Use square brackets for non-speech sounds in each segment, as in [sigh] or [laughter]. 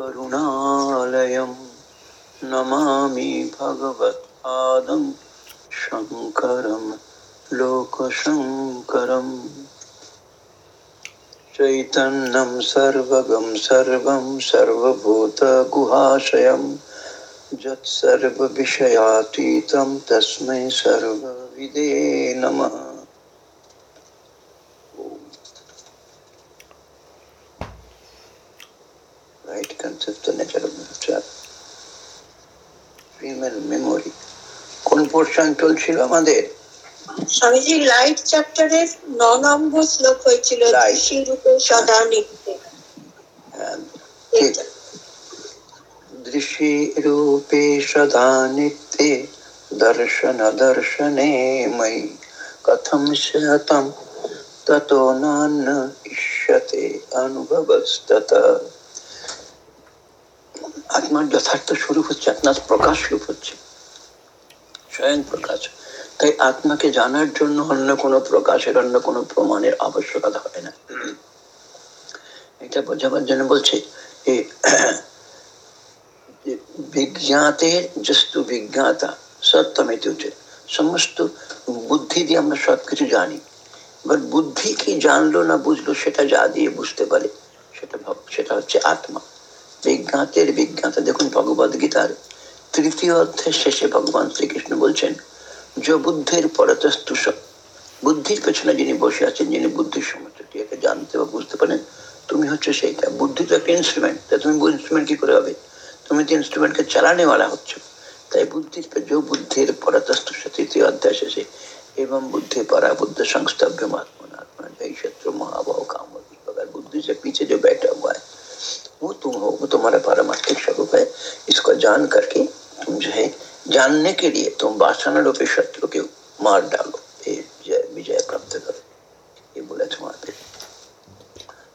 करुणालयं नमामि भगवत्पादं शङ्करं लोकशङ्करम् चैतन्यं सर्वगं सर्वं सर्वभूतगुहाशयं यत्सर्वविषयातीतं तस्मै सर्वविदे नमः। পোর্শন চলছিল আমাদের। স্বামীজি লাইট চ্যাপ্টারের ন নম্বর শ্লোক হয়েছিল সদা নিত্যে। রূপে সদা নিত্যে দর্শন দর্শনে ময়ি। কথম শতম ততো নান্য ইষ্যতে অনুভবস্তত। আত্মার যথার্থ স্বরূপ হচ্ছে আপনার প্রকাশ রূপ হচ্ছে। স্বয়ং প্রকাশ তাই আত্মাকে জানার জন্য অন্য কোনো প্রকাশের অন্য কোনো প্রমাণের আবশ্যকতা হয় না এটা বোঝাবার জন্য বলছে যে যে বিজ্ঞাতের জস্তু বিজ্ঞাতা সত্যমিতি উচিত সমস্ত বুদ্ধি দিয়ে আমরা সবকিছু জানি এবার বুদ্ধি কি জানলো না বুঝলো সেটা যা দিয়ে বুঝতে পারে সেটা ভাব- সেটা হচ্ছে আত্মা বিজ্ঞাতের বিজ্ঞাতা দেখুন ভগবদ গীতার তৃতীয় অধ্যায়ের শেষে ভগবান শ্রীকৃষ্ণ বলছেন যে বুদ্ধির পরতস্তুষ বুদ্ধির পেছনে যিনি বসে আছেন যিনি বুদ্ধির সমস্ত ক্রিয়াকে জানতে বা বুঝতে পারেন তুমি হচ্ছে সেইটা বুদ্ধি তো একটা ইনস্ট্রুমেন্ট তা তুমি ইনস্ট্রুমেন্ট কি করে হবে তুমি তো ইনস্ট্রুমেন্টকে চালানে वाला হচ্ছে তাই বুদ্ধির পে जो বুদ্ধির পরতস্তুষ তৃতীয় অধ্যায় শেষে एवं बुद्धि परा बुद्ध संस्तभ्य महात्मा जय शत्रु महाभाव काम इस प्रकार बुद्धि से पीछे जो बैठा हुआ है वो तुम हो वो तुम्हारा पारमार्थिक जानने के लिए तुम वासना रूपी शत्रु के मार डालो। जय, विजय प्राप्त करो। ये बोला तुम्हारे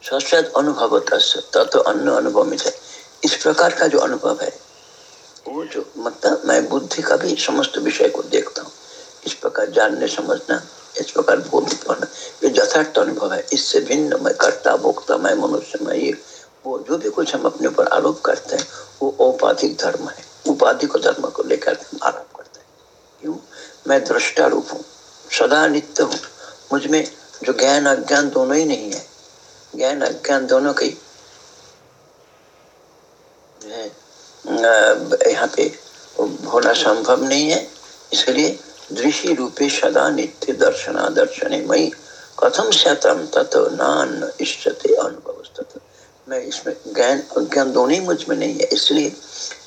सशद अनुभव तत्व अन्य अनुभव में इस प्रकार का जो अनुभव है, वो जो मतलब मैं बुद्धि का भी समस्त विषय को देखता हूँ। इस प्रकार जानने, समझना, इस प्रकार बोध पाना ये यथार्थ अनुभव है। इससे भिन्न मैं कर्ता भोक्ता मैं मनुष्य मैं ये वो जो भी कुछ हम अपने ऊपर आरोप करते हैं वो औपाधिक धर्म है उपाधि को धर्म को लेकर हम आरोप करते हैं क्यों मैं दृष्टा रूप हूँ सदा नित्य हूँ। मुझमें जो ज्ञान अज्ञान दोनों ही नहीं है। ज्ञान अज्ञान दोनों का यहाँ पे होना संभव नहीं है। इसलिए दृषि रूपे सदा नित्य दर्शना दर्शने मई कथम शतम तत् नान इष्टते अनुभव मैं इसमें ज्ञान अज्ञान दोनों ही मुझमें नहीं है। इसलिए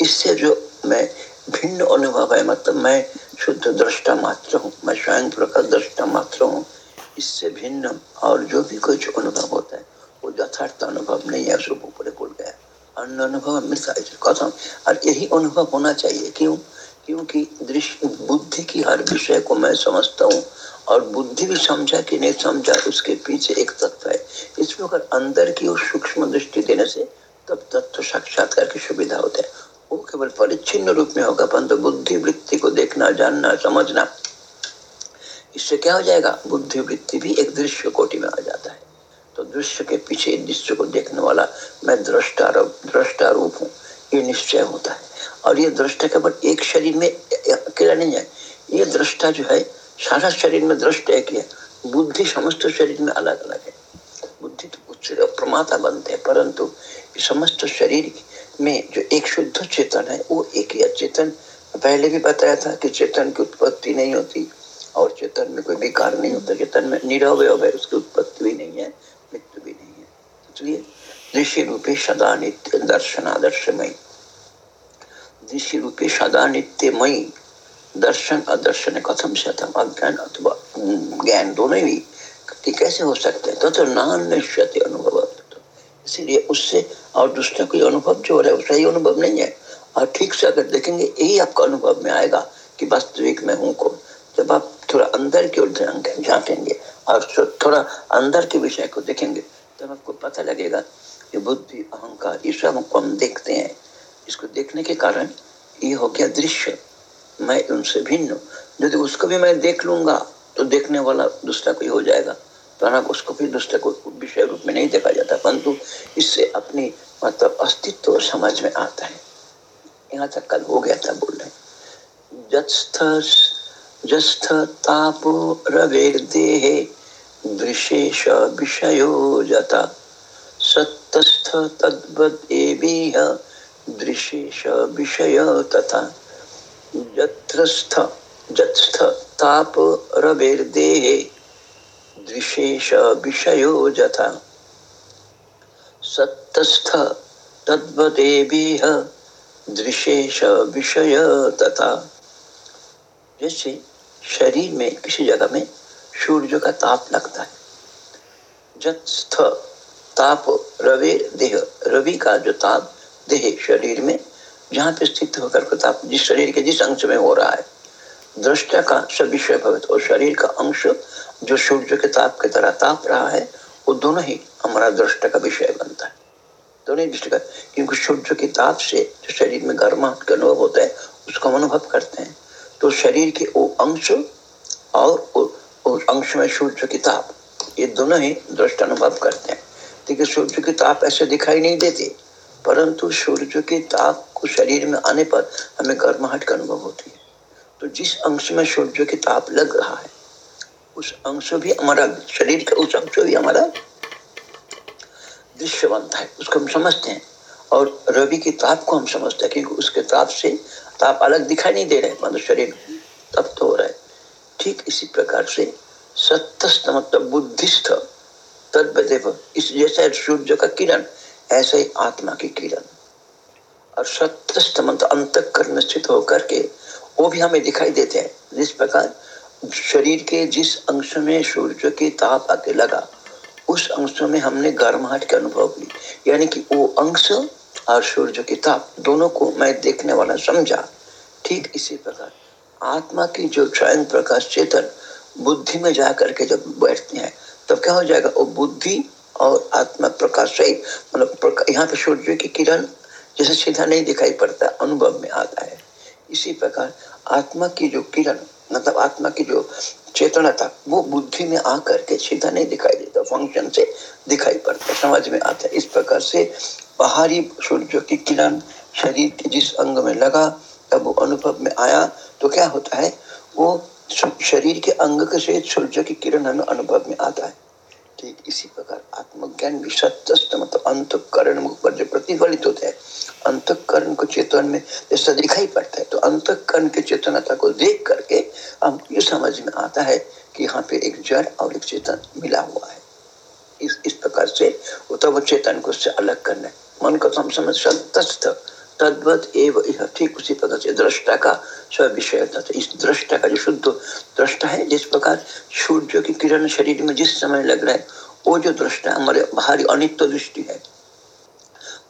इससे जो मैं भिन्न अनुभव है। मतलब मैं शुद्ध दृष्टा मात्र हूँ, मैं स्वयं प्रकार दृष्टा मात्र हूँ। इससे भिन्न और जो भी कुछ अनुभव होता है, वो यथार्थ अनुभव नहीं है उसको ऊपर बोल गया। अन्य अनुभव कथम और यही अनुभव होना चाहिए। क्यों? क्योंकि दृश्य बुद्धि की हर विषय को मैं समझता हूँ। और बुद्धि भी समझा कि नहीं समझा, उसके पीछे एक तत्व है। इसमें अगर अंदर की ओर सूक्ष्म दृष्टि देने से, तब तत्व साक्षात्कार की सुविधा होता है। वो केवल परिच्छिन्न रूप में होगा, परंतु बुद्धि वृत्ति को देखना, जानना, समझना, इससे क्या हो जाएगा? बुद्धि वृत्ति भी एक दृश्य कोटि में आ जाता है। तो दृश्य के पीछे दृश्य को देखने वाला मैं दृष्टा दृष्टा रूप हूँ, ये निश्चय होता है। और ये दृष्टा केवल एक शरीर में अकेला नहीं है, ये दृष्टा जो है, सारा शरीर में दृष्ट एक ही बुद्धि समस्त शरीर में अलग अलग है। बुद्धि तो उससे प्रमाता बनते हैं, परंतु समस्त शरीर में जो एक शुद्ध चेतन है वो एक ही चेतन। पहले भी बताया था कि चेतन की उत्पत्ति नहीं होती और चेतन में कोई विकार नहीं होता। चेतन में निरवय है उसकी उत्पत्ति भी नहीं है मृत्यु भी नहीं है। इसलिए दृश्य रूपे सदा नित्य दर्शनादर्शमय दृश्य रूपे सदा नित्यमयी दर्शन अदर्शन कथम शतम अज्ञान अथवा ज्ञान दोनों ही। कैसे हो सकते हैं? तो, तो नान निश्चय अनुभव। इसीलिए उससे और दूसरा कोई अनुभव जो हो रहा है सही अनुभव नहीं है। और ठीक से अगर देखेंगे, यही आपका अनुभव में आएगा कि वास्तविक में हूँ कौन। जब आप थोड़ा अंदर की ओर झांकेंगे और थोड़ा अंदर के विषय को देखेंगे, तब आपको पता लगेगा कि बुद्धि, अहंकार, ये सब हमको हम देखते हैं। इसको देखने के कारण ये हो गया दृश्य। मैं उनसे भिन्न हूँ। यदि उसको भी मैं देख लूँगा तो देखने वाला दूसरा कोई हो जाएगा। तो उसको भी दूसरे को विषय रूप में नहीं देखा जाता, परंतु इससे अपनी मतलब अस्तित्व समझ में आता है। यहाँ तक कल हो गया था बोल रहे जस्थ रवेर्देहे दृशेश विषयो जता। सत्तस्थ तद्वद एवीह, दृशेश विषय तथा। जत्रस्थ जत्स्थ ताप रवेर्देहे दृशेश विषयो जथा सत्तस्थ तद्वदेवीह दृशेश विषय तथा जैसे शरीर में, किसी जगह में सूर्य का ताप लगता है। जत्स्थ ताप रवि देह, रवि का जो ताप देह शरीर में, जहाँ पे स्थित होकर ताप, जिस शरीर के जिस अंश में हो रहा है दृष्टा का सब विषय भवित। और शरीर का अंश जो सूर्य के ताप की तरह ताप रहा है, वो दोनों ही हमारा दृष्टा का विषय बनता है। दोनों ही दृष्टि का, क्योंकि सूर्य के ताप से जो शरीर में गर्माहट का अनुभव होता है, उसका अनुभव करते हैं। तो शरीर के वो अंश और उस अंश में सूर्य की ताप, ये दोनों ही दृष्ट अनुभव करते हैं। देखिए, सूर्य की ताप ऐसे दिखाई नहीं देती, परंतु सूर्य के ताप को शरीर में आने पर हमें गर्माहट का अनुभव होती है। तो जिस अंश में सूर्य की ताप लग रहा है, उस अंश भी हमारा शरीर का उस अंश भी हमारा दृश्य बनता है, उसको हम समझते हैं। और रवि की ताप को हम समझते हैं, क्योंकि उसके ताप से ताप अलग दिखाई नहीं दे रहे मतलब शरीर तब तो हो रहा है। ठीक इसी प्रकार से सत्यस्थ मतलब बुद्धिस्थ तद्वदेव, इस जैसे सूर्य का किरण, ऐसे ही आत्मा की किरण। और सत्यस्थ मतलब अंत स्थित होकर के वो भी हमें दिखाई देते हैं। जिस प्रकार शरीर के जिस अंश में सूर्य की ताप आके लगा, उस अंश में हमने गर्माहट के अनुभव ली यानी कि वो अंश और सूर्य की ताप, दोनों को मैं देखने वाला समझा। ठीक इसी प्रकार आत्मा की जो चयन प्रकाश चेतन बुद्धि में जा करके जब बैठते हैं, तब क्या हो जाएगा? वो बुद्धि और आत्मा प्रकाश सही मतलब यहाँ पे सूर्य की किरण जैसे सीधा नहीं दिखाई पड़ता, अनुभव में आता है। इसी प्रकार आत्मा की जो किरण मतलब आत्मा की जो चेतना था, वो बुद्धि में आकर के सीधा नहीं दिखाई देता फ़ंक्शन से दिखाई पड़ता, समझ में आता है। इस प्रकार से बाहरी सूर्य की किरण शरीर के जिस अंग में लगा, तब वो अनुभव में आया तो क्या होता है, वो शरीर के अंग के सहित सूर्य की किरण हमें अनुभव में आता है। ठीक इसी प्रकार आत्मज्ञान भी सत्य मतलब अंतकरण पर जो प्रतिफलित होते हैं, अंतकरण को चेतन में जैसा दिखाई पड़ता है तो अंतकरण के चेतनता को देख करके हम ये समझ में आता है कि यहाँ पे एक जड़ और एक चेतन मिला हुआ है। इस इस प्रकार से वो तब वो चेतन को उससे अलग करना है। मन को तो हम समझ सत्य तद्वत एव ठीक उसी प्रकार से दृष्टा का स्व विषय इस दृष्टा का जो शुद्ध दृष्टा है, जिस प्रकार सूर्य की किरण शरीर में जिस समय लग रहा है, वो जो दृष्टा हमारे बाहरी अनित्य दृष्टि है।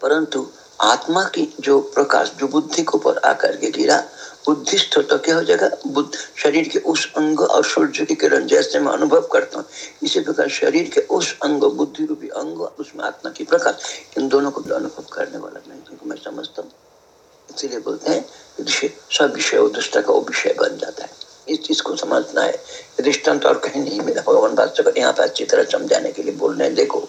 परंतु आत्मा की जो प्रकाश, जो बुद्धि के ऊपर आकर के गिरा बुद्धिस्ट तो क्या हो जाएगा? बुद्ध शरीर के उस अंग और सूर्य की किरण जैसे मैं अनुभव करता हूँ। इसी प्रकार शरीर के उस अंग बुद्धि रूपी अंग, उसमें आत्मा की प्रकाश इन दोनों को अनुभव करने वाला नहीं क्योंकि मैं समझता हूँ। इसीलिए बोलते हैं सब विषय दुष्ट का विषय बन जाता है। इस चीज़ को समझना है। दृष्टांत और कहीं नहीं मिला। भगवान भाषा यहाँ पे अच्छी तरह समझाने के लिए बोल रहे हैं, देखो,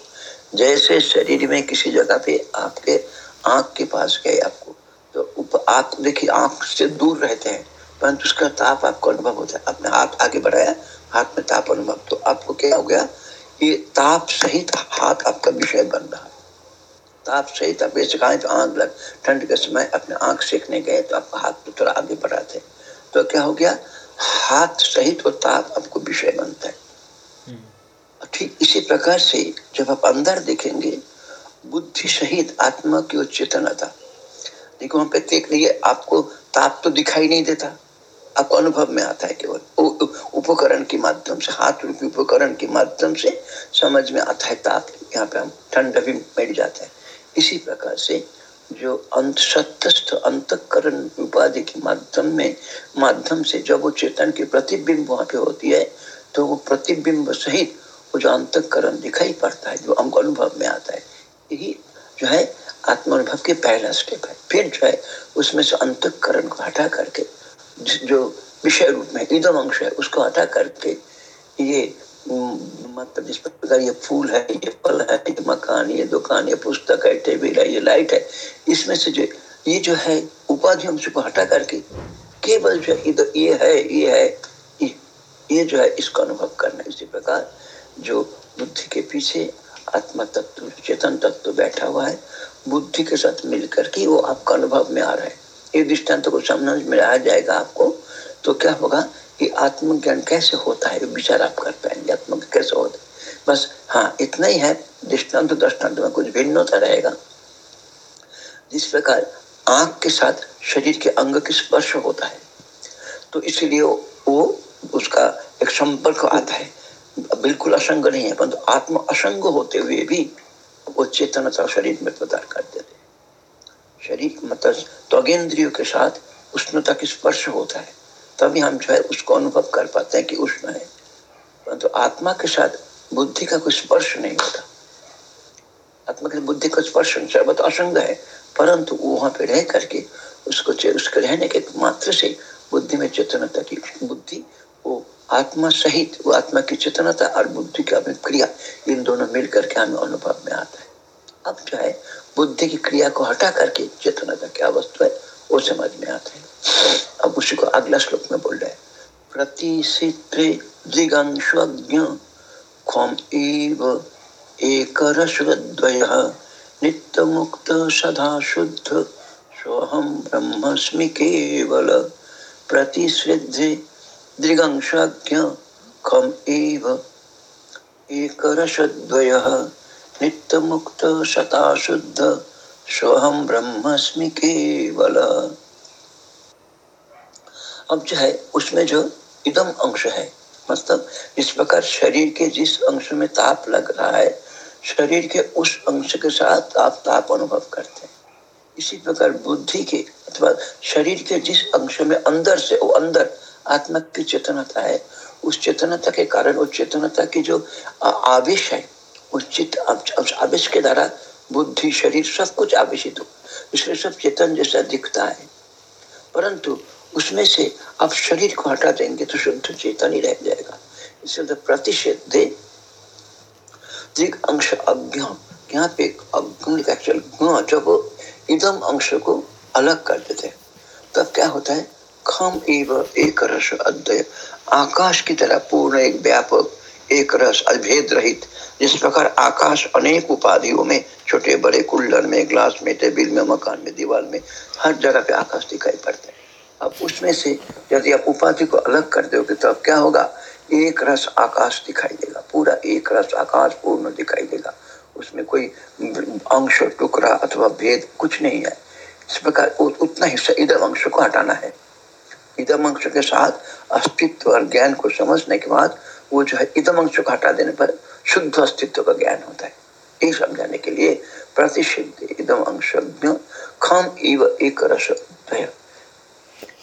जैसे शरीर में किसी जगह पे आपके आँख के पास गए, आपको तो आप देखिए आँख से दूर रहते हैं परंतु उसका ताप आपको अनुभव होता है। अपने हाथ आगे बढ़ाया हाथ में ताप अनुभव। तो आपको क्या हो गया? ये ताप सहित हाथ आपका विषय बन रहा है। ताप सहित आप कहा तो आँख लग ठंड के समय अपने आँख सेकने गए तो आपका हाथ तो थोड़ा आगे बढ़ाते तो क्या हो गया? हाथ सहित वो ताप आपको विषय बनता है। हम्म। ठीक इसी प्रकार से जब आप अंदर देखेंगे बुद्धि सहित आत्मा की चेतना था देखो वहाँ पे देख लीजिए आपको ताप तो दिखाई नहीं देता। आपको अनुभव में आता है केवल। उपकरण के माध्यम से हाथ रूपी उपकरण के माध्यम से समझ में आता है ताप। यहाँ पे हम ठंड भी मिट जाता है। इसी प्रकार से जो अंत सत्यस्थ अंतकरण उपाधि के माध्यम में, माध्यम से जब वो चेतन की प्रतिबिंब वहाँ पे होती है तो वो प्रतिबिंब सहित वो जो अंतकरण दिखाई पड़ता है, जो हमको अनुभव में आता है, यही जो है आत्मानुभव के पहला स्टेप है। फिर जो है उसमें से अंतकरण को हटा करके जो विषय रूप में इदम अंश है उसको हटा करके ये मतलब जिस प्रकार ये फूल है ये फल है ये मकान ये दुकान ये पुस्तक है टेबल है ये लाइट है इसमें से जो ये जो है उपाधि अंश को हटा करके केवल जो इधर ये है ये है ये, ये जो है इसका अनुभव करना इसी प्रकार जो बुद्धि के पीछे आत्मा तत्व चेतन तत्व बैठा हुआ है। बुद्धि के साथ मिलकर के वो आपका अनुभव में आ रहा है। ये दृष्टांत को समझ में आ जाएगा आपको। तो क्या होगा कि आत्मज्ञान कैसे होता है? विचार आप कर पाएँगे। आत्म कैसे होता है? बस हाँ इतना ही है। दृष्टांत दृष्टांत में कुछ भिन्नता रहेगा। जिस प्रकार आँख के साथ शरीर के अंग के स्पर्श होता है तो इसीलिए वो उसका एक संपर्क आता है। बिल्कुल असंग नहीं है, परंतु आत्म असंग होते हुए भी वो चेतनता शरीर में प्रदान कर देते शरीर मतलब त्वगेंद्रियों के साथ उष्णता की स्पर्श होता है। तभी हम जो है उसको अनुभव कर पाते हैं कि उष्ण है। परंतु तो आत्मा के साथ बुद्धि का कोई स्पर्श नहीं होता। आत्मा के बुद्धि का स्पर्श सर्वत असंग है। परंतु वहाँ पे रह करके उसको उसके रहने के मात्र से बुद्धि में चेतनता की बुद्धि वो आत्मा सहित, वो आत्मा की चेतनता और बुद्धि की अपनी क्रिया, इन दोनों मिल करके हमें अनुभव में आता है। अब जो है, बुद्धि की क्रिया को हटा करके चेतनता क्या वस्तु है, वो समझ में आता है। अब उसी को अगला श्लोक में बोल रहे प्रतिशित्रे दिगंशज्ञ एक नित्य मुक्त सदा शुद्ध सोहम ब्रह्मस्मि केवल। प्रतिश्रद्धे दृगंशज्ञ खम एव एक नित्य मुक्त सता सोहम ब्रह्मस्मि केवल। अब जो है, उसमें जो इदम अंश है मतलब इस प्रकार शरीर के जिस अंश में ताप लग रहा है, शरीर के उस अंश के साथ आप ताप अनुभव करते हैं। इसी प्रकार बुद्धि के, अथवा शरीर के जिस अंश में अंदर से वो अंदर आत्मा की चेतनता है। उस चेतनता के कारण, उस चेतनता की जो आवेश है, उस चित्त आवेश के द्वारा बुद्धि, शरीर सब कुछ आवेशित हो। इसलिए सब चेतन जैसा दिखता है। परंतु उसमें से आप शरीर को हटा देंगे तो शुद्ध चेतन ही रह जाएगा। इसलिए तो प्रतिषेध अंश अज्ञ यहाँ पे एक्चुअल जब इदम अंश को अलग कर देते तब क्या होता है? खम एव एक रस अद्वय। आकाश की तरह पूर्ण एक व्यापक, एक रस अभेद रहित, जिस प्रकार आकाश अनेक उपाधियों में, छोटे बड़े कुल्लर में, ग्लास में, टेबिल में, मकान में, दीवार में, हर जगह पे आकाश दिखाई पड़ता है। अब उसमें से यदि आप उपाधि को अलग कर दोगे तो अब क्या होगा? एक रस आकाश दिखाई देगा, पूरा एक रस आकाश पूर्ण दिखाई देगा। उसमें कोई अंश टुकड़ा अथवा भेद कुछ नहीं है। इस प्रकार उतना हिस्सा इधर अंश को हटाना है। इधम अंश के साथ, अस्तित्व और ज्ञान को समझने के बाद, वो जो है इधम अंश को हटा देने पर शुद्ध अस्तित्व का ज्ञान होता है। ये समझाने के लिए प्रतिषिद्ध इदम अंश खम इव एक रस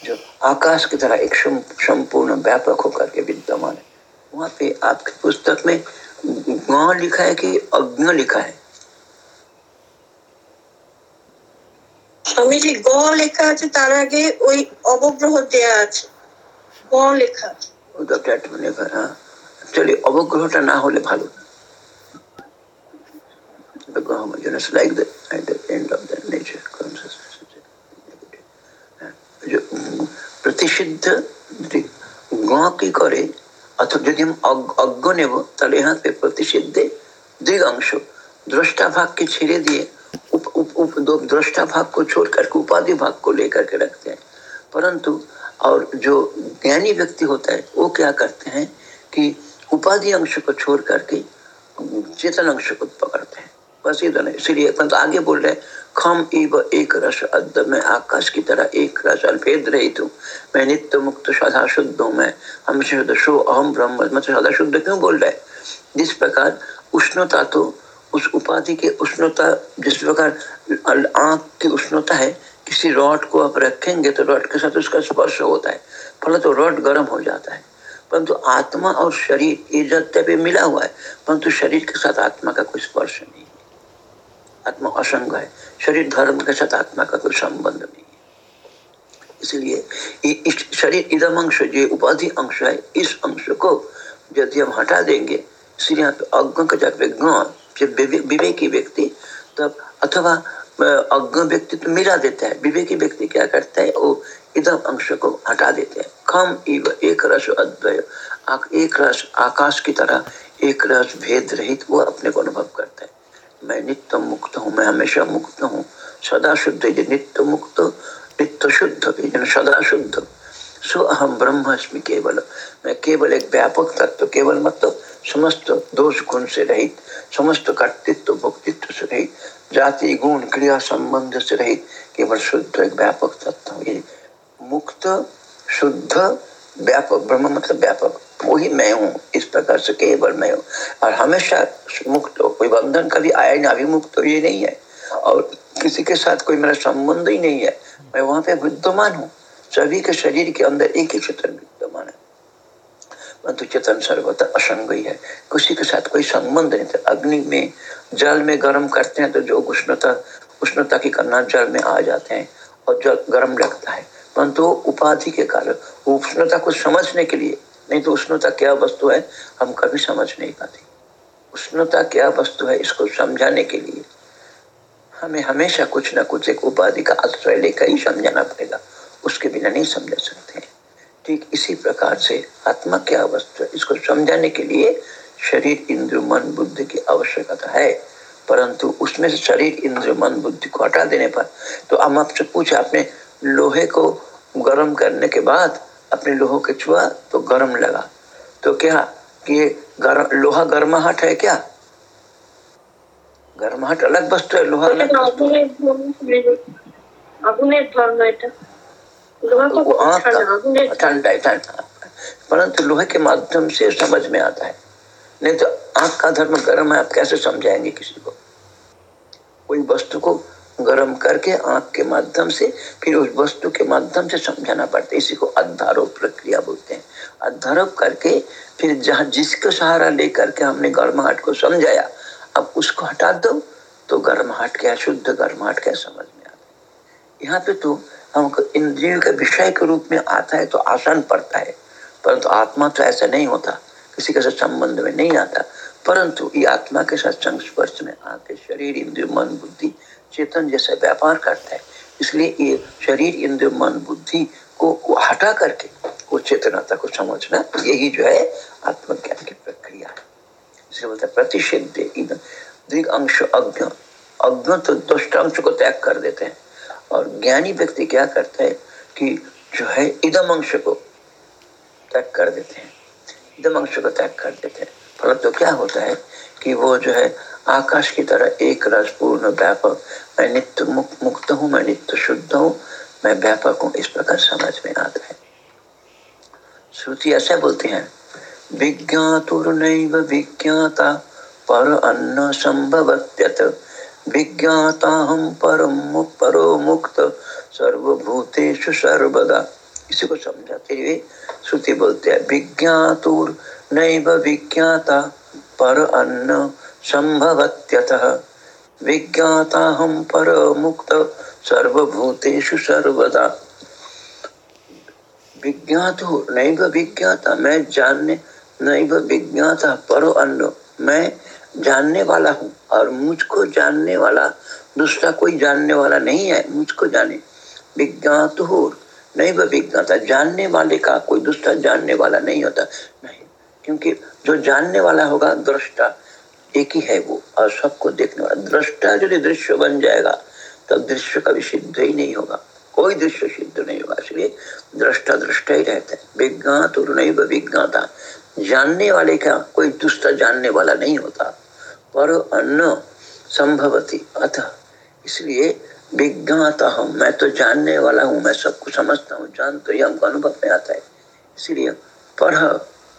जो आकाश की तरह एक संपूर्ण व्यापक होकर के विद्यमान है। वहाँ पे आपकी पुस्तक में लिखा है कि अज्ञ लिखा है? আমি যে গ লেখা আছে, তার আগে ওই অবগ্রহ দেয়া আছে। গ লেখা আছে। হ্যাঁ। অবগ্রহটা না হলে ভালো। মানে the হ্যাঁ। প্রতিষিদ্ধ যদি গ কি করে অথবা যদি অজ্ঞ নেব, তাহলে ইহাতে প্রতিষিদ্ধে দুই অংশ দ্রষ্টা ভাগকে ছেড়ে দিয়ে दृष्टा भाग को छोड़ करके उपाधि भाग को लेकर के रखते हैं। परंतु, और जो ज्ञानी व्यक्ति होता है, वो क्या करते हैं कि उपाधि अंश को छोड़ करके चेतन अंश को पकड़ते हैं। बस दोनों। इसलिए आगे बोल रहे खम इव एक रस अद्ध में आकाश की तरह एक रस, अल्पेद रहित। हूँ मैं नित्य मुक्त, सदा शुद्ध हूँ मैं। हम शुद्ध शो अहम ब्रह्म। मतलब सदा शुद्ध क्यों बोल रहे जिस प्रकार उष्णता तो उस उपाधि के उष्णता, जिस प्रकार आँख की उष्णता है, किसी रॉड को आप रखेंगे तो रॉड के साथ उसका स्पर्श होता है। फल तो रॉड गर्म हो जाता है। परंतु आत्मा और शरीर, ये जत्य मिला हुआ है, परंतु शरीर के साथ आत्मा का कोई स्पर्श नहीं है। आत्मा असंग है। शरीर धर्म के साथ आत्मा का कोई संबंध नहीं है। इसलिए शरीर इदम अंश जो उपाधि अंश है, इस अंश को यदि हम हटा देंगे, इसलिए यहाँ पे अज्ञ का जब विवेकी व्यक्ति, तब अथवा अज्ञ व्यक्ति तो मिला देता है। विवेकी व्यक्ति क्या करता है? वो इधम अंश को हटा देते हैं। कम इव एक रस अद्वय। एक रस आकाश की तरह, एक रस भेद रहित वो अपने को अनुभव करता है। मैं नित्य मुक्त हूँ, मैं हमेशा मुक्त हूँ। सदा शुद्ध नित्य मुक्त, नित्य शुद्ध सदा शुद्ध। सो अहम ब्रह्मस्मि केवल। मैं केवल एक व्यापक तत्व, केवल मतलब समस्त दोष गुण से रहित समस्त कर्तृत्व भक्तित्व से रहित जाति, गुण, क्रिया संबंध से रहित केवल शुद्ध एक व्यापक तत्व मुक्त, शुद्ध, व्यापक, ब्रह्म मतलब व्यापक. वही मैं हूँ, इस प्रकार से केवल मैं हूँ। और हमेशा मुक्त हो, कोई बंधन कभी आया नहीं, अभी मुक्त हो ये नहीं है। और किसी के साथ कोई मेरा संबंध ही नहीं है। मैं वहाँ पे विद्यमान हूँ। सभी के शरीर के अंदर एक ही क्षेत्र विद्यमान है। चेतन असंग ही है। किसी के साथ कोई संबंध नहीं था। अग्नि में, जल में गर्म करते हैं तो जो उष्णता उष्णता की करना जल में आ जाते हैं और जल गर्म लगता है। परंतु तो उपाधि के कारण, उष्णता को समझने के लिए, नहीं तो उष्णता क्या वस्तु है, हम कभी समझ नहीं पाते। उष्णता क्या वस्तु है, इसको समझाने के लिए हमें हमेशा कुछ ना कुछ एक उपाधि का आश्रय लेकर ही समझाना पड़ेगा। उसके बिना नहीं समझा सकते ठीक इसी प्रकार से आत्मा क्या वस्तु है इसको समझाने के लिए शरीर इंद्र मन बुद्धि की आवश्यकता है। परंतु उसमें से शरीर इंद्र मन बुद्धि को हटा देने पर तो हम आपसे पूछा आपने लोहे को गर्म करने के बाद अपने लोहो के छुआ तो गर्म लगा। तो क्या कि ये गर्म लोहा गर्माहट है क्या? गर्माहट अलग वस्तु है लोहा अलग ठंडा है ठंडा। परंतु लोहे के माध्यम से समझ में आता है। नहीं तो आँख का धर्म गर्म है आप कैसे समझाएँगे किसी को? कोई वस्तु को गर्म करके आँख के माध्यम से फिर उस वस्तु के माध्यम से समझाना पड़ता है। इसी को अध्यारोप प्रक्रिया बोलते हैं। अध्यारोप करके फिर जहाँ जिसका सहारा लेकर के हमने गर्माहट को समझाया अब उसको हटा दो तो गर्माहट क्या शुद्ध गर्माहट क्या समझ में आता है। यहाँ पे तो हमको इंद्रियों के विषय के रूप में आता है तो आसान पड़ता है। परंतु आत्मा तो ऐसा नहीं होता किसी के साथ संबंध में नहीं आता। परंतु ये आत्मा के साथ संस्पर्श में आके शरीर इंद्रिय मन बुद्धि चेतन जैसा व्यापार करता है। इसलिए ये शरीर इंद्र मन बुद्धि को, हटा करके वो चेतनता को समझना यही जो है आत्मज्ञान की प्रक्रिया। है इसलिए बोलते प्रतिषिध अंश अज्ञ अज्ञ तो दुष्ट अंश को त्याग कर देते हैं। और ज्ञानी व्यक्ति क्या करता है कि जो है इदम अंश को त्याग कर देते हैं। इदम अंश को त्याग कर देते हैं। फल तो क्या होता है कि वो जो है आकाश की तरह एक रस पूर्ण व्यापक, मैं नित्य मुक्त हूँ, मैं नित्य शुद्ध हूँ, मैं व्यापक हूँ, इस प्रकार समझ में आता है। श्रुति ऐसे बोलते हैं, विज्ञातुर्नैव विज्ञाता पर अन्न संभवत्यत विज्ञाता परम परो मुक्त, सर्वभूतेषु सर्वदा। इसी को समझाते हुए श्रुति बोलते हैं, विज्ञातुर नैव विज्ञाता, पर अन्न संभवत्यतः। विज्ञाता हम पर मुक्त, सर्वभूतेषु सर्वदा। विज्ञात हो नहीं विज्ञाता, मैं जानने नहीं विज्ञाता, पर अन्न, मैं जानने वाला हूँ और मुझको जानने वाला, दूसरा कोई जानने वाला नहीं है, मुझको जाने। विज्ञात हो, नहीं वह विज्ञाता, जानने वाले का कोई दूसरा जानने वाला नहीं होता। नहीं, क्योंकि जो जानने वाला होगा, दृष्टा एक ही है वो, और सबको देखने वाला। दृष्टा यदि दृश्य बन जाएगा, तब दृश्य कभी सिद्ध ही नहीं होगा। कोई दृश्य सिद्ध नहीं होगा, इसलिए दृष्टा दृष्टा ही रहता है। विज्ञात और नहीं विज्ञाता। जानने वाले का कोई दूसरा जानने वाला नहीं होता। पर अन्न संभवती। अतः इसलिए विज्ञाता हम मैं तो जानने वाला हूँ, मैं सबको समझता हूँ, जान तो ये हमको अनुभव में आता है। इसलिए पढ़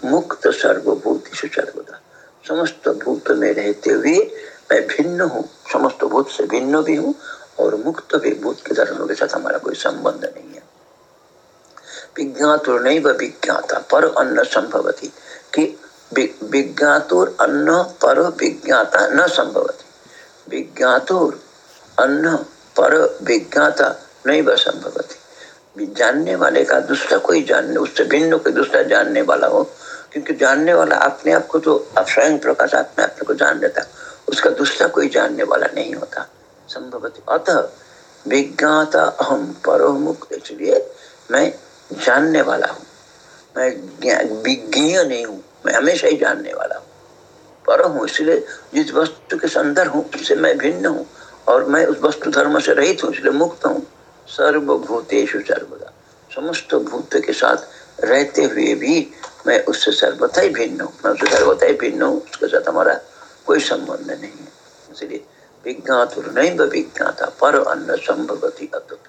मुक्त सर्वभूति सर्वदा। समस्त भूत में रहते हुए मैं भिन्न हूँ। समस्त भूत से भिन्न भी हूँ और मुक्त भी भूत के धर्मों के साथ हमारा कोई संबंध नहीं है। विज्ञात नहीं विज्ञाता, पर अन्न संभवती कि विज्ञातुर अन्न पर विज्ञाता न संभवती। विज्ञातुर अन्न पर विज्ञाता नहीं वह संभवती जानने वाले का दूसरा कोई जानने, उससे भिन्न कोई दूसरा जानने वाला हो, क्योंकि जानने वाला अपने आप को तो आप स्वयं प्रकाश अपने को जान लेता उसका दूसरा कोई जानने वाला नहीं होता, संभवती। अतः विज्ञाता अहम पर मुक्त इसलिए मैं जानने वाला हूँ। मैं विज्ञ नहीं हूँ। मैं हमेशा ही जानने वाला हूँ। पर हूँ, इसलिए जिस वस्तु के अंदर हूँ उससे मैं भिन्न हूँ और मैं उस वस्तु धर्म से रहित हूँ, इसलिए मुक्त हूँ। सर्वभूतेशु सर्वदा। समस्त भूत के साथ रहते हुए भी मैं उससे सर्वथा ही भिन्न हूँ। मैं उससे सर्वथा ही भिन्न हूँ। उसके साथ हमारा कोई संबंध नहीं है। इसलिए विज्ञात नहीं विज्ञाता पर अन्न संभवती अतुत।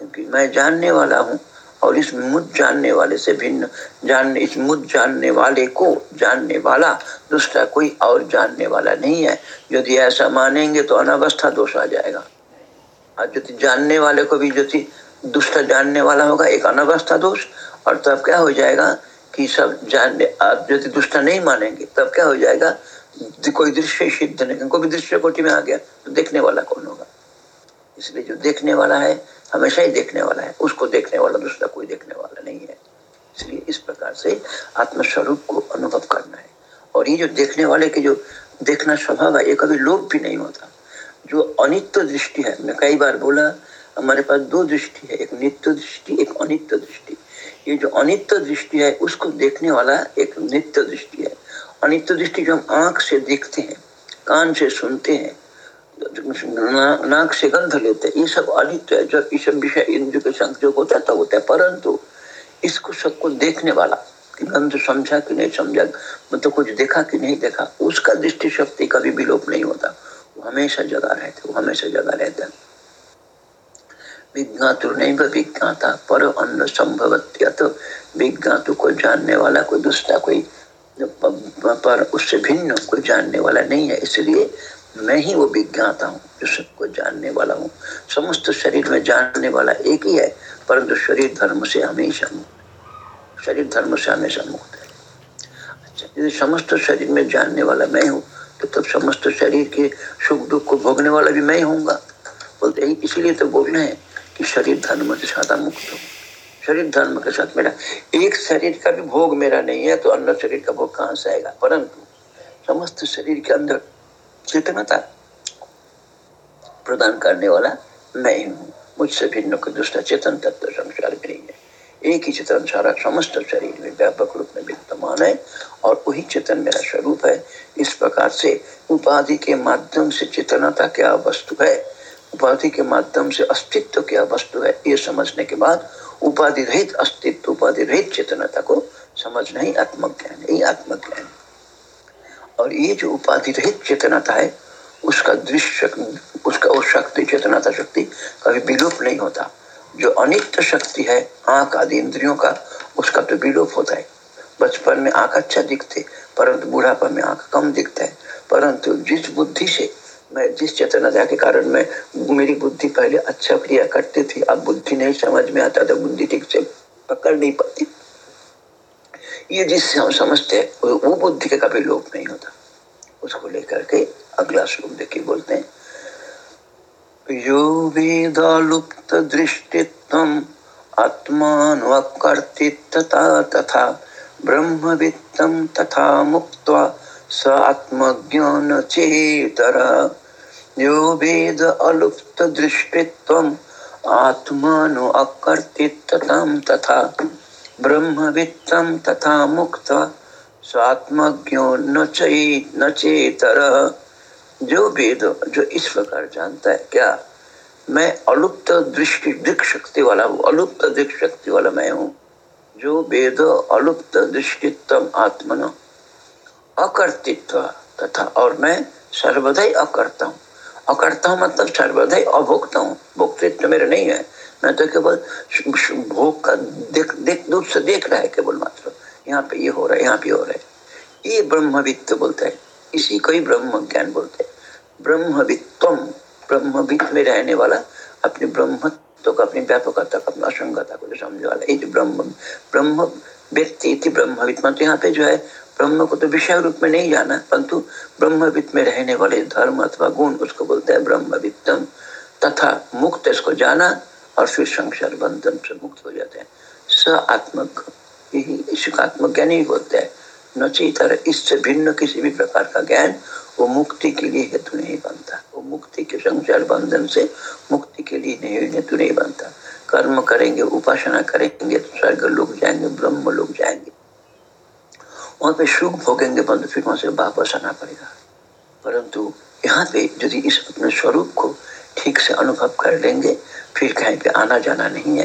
क्योंकि मैं जानने वाला हूँ और इस मुझ जानने वाले से भिन्न जानने इस मुझ जानने वाले को जानने वाला दूसरा कोई और जानने वाला नहीं है। यदि ऐसा मानेंगे तो अनावस्था दोष आ जाएगा। और यदि जानने वाले को भी यदि दुष्ट जानने वाला होगा, एक अनावस्था दोष। और तब क्या हो जाएगा कि सब जानने, आप यदि दुष्ट नहीं मानेंगे, तब क्या हो जाएगा कोई दृश्य सिद्ध नहीं, कोई दृश्य कोटि में आ गया तो देखने वाला कौन होगा? इसलिए जो देखने वाला है, हमेशा ही देखने वाला है। उसको देखने वाला दूसरा कोई देखने वाला नहीं है। इसलिए इस प्रकार से आत्मस्वरूप को अनुभव करना है। और ये जो देखने वाले के जो देखना स्वभाव है, ये कभी लोभ भी नहीं होता। जो अनित्य दृष्टि है, मैं कई बार बोला, हमारे पास दो दृष्टि है, एक नित्य दृष्टि, एक अनित्य दृष्टि। ये जो अनित्य दृष्टि है, उसको देखने वाला एक नित्य दृष्टि है। अनित्य दृष्टि जो हम आँख से देखते हैं, कान से सुनते हैं नाक से गंध लेते ये सब अनित्य है, जब इस विषय इंद्र के संयोग होता है तो होता है। परंतु इसको सबको देखने वाला, कि गंध समझा कि नहीं समझा मतलब कुछ देखा कि नहीं देखा, उसका दृष्टि शक्ति कभी विलोप नहीं होता। वो हमेशा जगा रहते, वो हमेशा जगा रहता है। विज्ञातु नहीं विज्ञाता, पर अन्न संभवत्यत विज्ञातु को जानने वाला, कोई दूसरा कोई, पर उससे भिन्न कोई जानने वाला नहीं है। इसलिए मैं ही वो विज्ञाता हूँ, जो सबको जानने वाला हूँ। समस्त शरीर में जानने वाला एक ही है, परंतु शरीर धर्म से हमेशा मुक्त शरीर धर्म से हमेशा मुक्त है। अच्छा यदि समस्त शरीर में जानने वाला मैं हूँ तो तब समस्त शरीर के सुख दुख को भोगने वाला भी मैं होऊँगा। बोलते ही, इसीलिए तो बोलना है कि शरीर धर्म से ज़्यादा मुक्त हो। शरीर धर्म के साथ मेरा, एक शरीर का भी भोग मेरा नहीं है तो अन्य शरीर का भोग कहाँ से आएगा? परंतु समस्त शरीर के अंदर चेतनता प्रदान करने वाला मैं हूँ। मुझसे भिन्न को दूसरा चेतन तत्व संसार में नहीं है। एक ही चेतन सारा समस्त शरीर में व्यापक रूप में विद्यमान है और वही चेतन मेरा स्वरूप है। इस प्रकार से उपाधि के माध्यम से चेतनता क्या वस्तु है? उपाधि के माध्यम से अस्तित्व क्या वस्तु है? ये समझने के बाद उपाधि रहित अस्तित्व, उपाधि रहित चेतनता को समझना ही आत्मज्ञान यही आत्मज्ञान। और ये जो उपाधि रहित चेतनता है, उसका दृश्य उसका वो शक्ति, चेतनता शक्ति कभी विलोप नहीं होता। जो अनित्य शक्ति है, आँख आदि इंद्रियों का, उसका तो विलोप होता है। बचपन में आँख अच्छा दिखते, परंतु बुढ़ापा में आँख कम दिखता है। परंतु जिस बुद्धि से, मैं जिस चेतनता के कारण मैं, मेरी बुद्धि पहले अच्छा क्रिया करती थी, अब बुद्धि नहीं समझ में आता था बुद्धि ठीक से पकड़ नहीं पाती। ये जिससे हम समझते हैं, वो बुद्धि का कभी लोप नहीं होता। उसको लेकर के अगला श्लोक देखिए, बोलते हैं, यो वेदालुप्त दृष्टित्व आत्मानुकर्तित्तता तथा ब्रह्मवित्तम तथा मुक्त स आत्मज्ञान चेतर यो वेद अलुप्त दृष्टित्व, आत्मानु तथा ब्रह्मवित्तम तथा मुक्त, स्वात्मज्ञो न चेतर। जो वेद जो इस प्रकार जानता है, क्या? मैं अलुप्त दृष्टि दृक् शक्ति वाला हूँ, अलुप्त दिख शक्ति वाला मैं हूँ। जो वेद अलुप्त दृष्टित्व आत्मन अकर्तित्व तथा और मैं सर्वदा ही अकर्ता हूँ। अकर्ता हूँ मतलब सर्वदा अभोक्ता हूँ। भोक्तृत्व मेरे नहीं है। मैं तो केवल भोग का देख देख दूर से देख रहा है केवल मात्र। यहाँ पे ये हो रहा है, यहाँ पे हो रहा है। ये ब्रह्मवित्त बोलते हैं। इसी को ही ब्रह्म ज्ञान बोलते हैं। ब्रह्मवित्तम, ब्रह्मवित्त में रहने वाला अपने ब्रह्मत्व को, अपनी व्यापकता को, अपनी असंगता को जो समझने वाला ये ब्रह्म ब्रह्म व्यक्ति थी ब्रह्मवित्त। मतलब यहाँ पे जो है, ब्रह्म को तो विषय रूप में नहीं जाना, परंतु ब्रह्मवित्त में रहने वाले धर्म अथवा गुण, उसको बोलते हैं ब्रह्मवित्तम। तथा मुक्त इसको जाना और फिर संसार बंधन से मुक्त हो जाते हैं। स आत्मक, यही आत्मज्ञानी बोलते हैं। नचेतर इससे भिन्न किसी भी प्रकार का ज्ञान वो मुक्ति के लिए हेतु नहीं बनता। वो मुक्ति के संसार बंधन से मुक्ति के लिए नहीं, हेतु नहीं बनता। कर्म करेंगे, उपासना करेंगे तो स्वर्ग लोग जाएँगे, ब्रह्म लोग जाएँगे। वहाँ पे सुख भोगेंगे परंतु फिर वहाँ से वापस आना पड़ेगा। परंतु यहाँ पे यदि इस अपने स्वरूप को ठीक से अनुभव कर लेंगे फिर कहीं पे आना जाना नहीं है।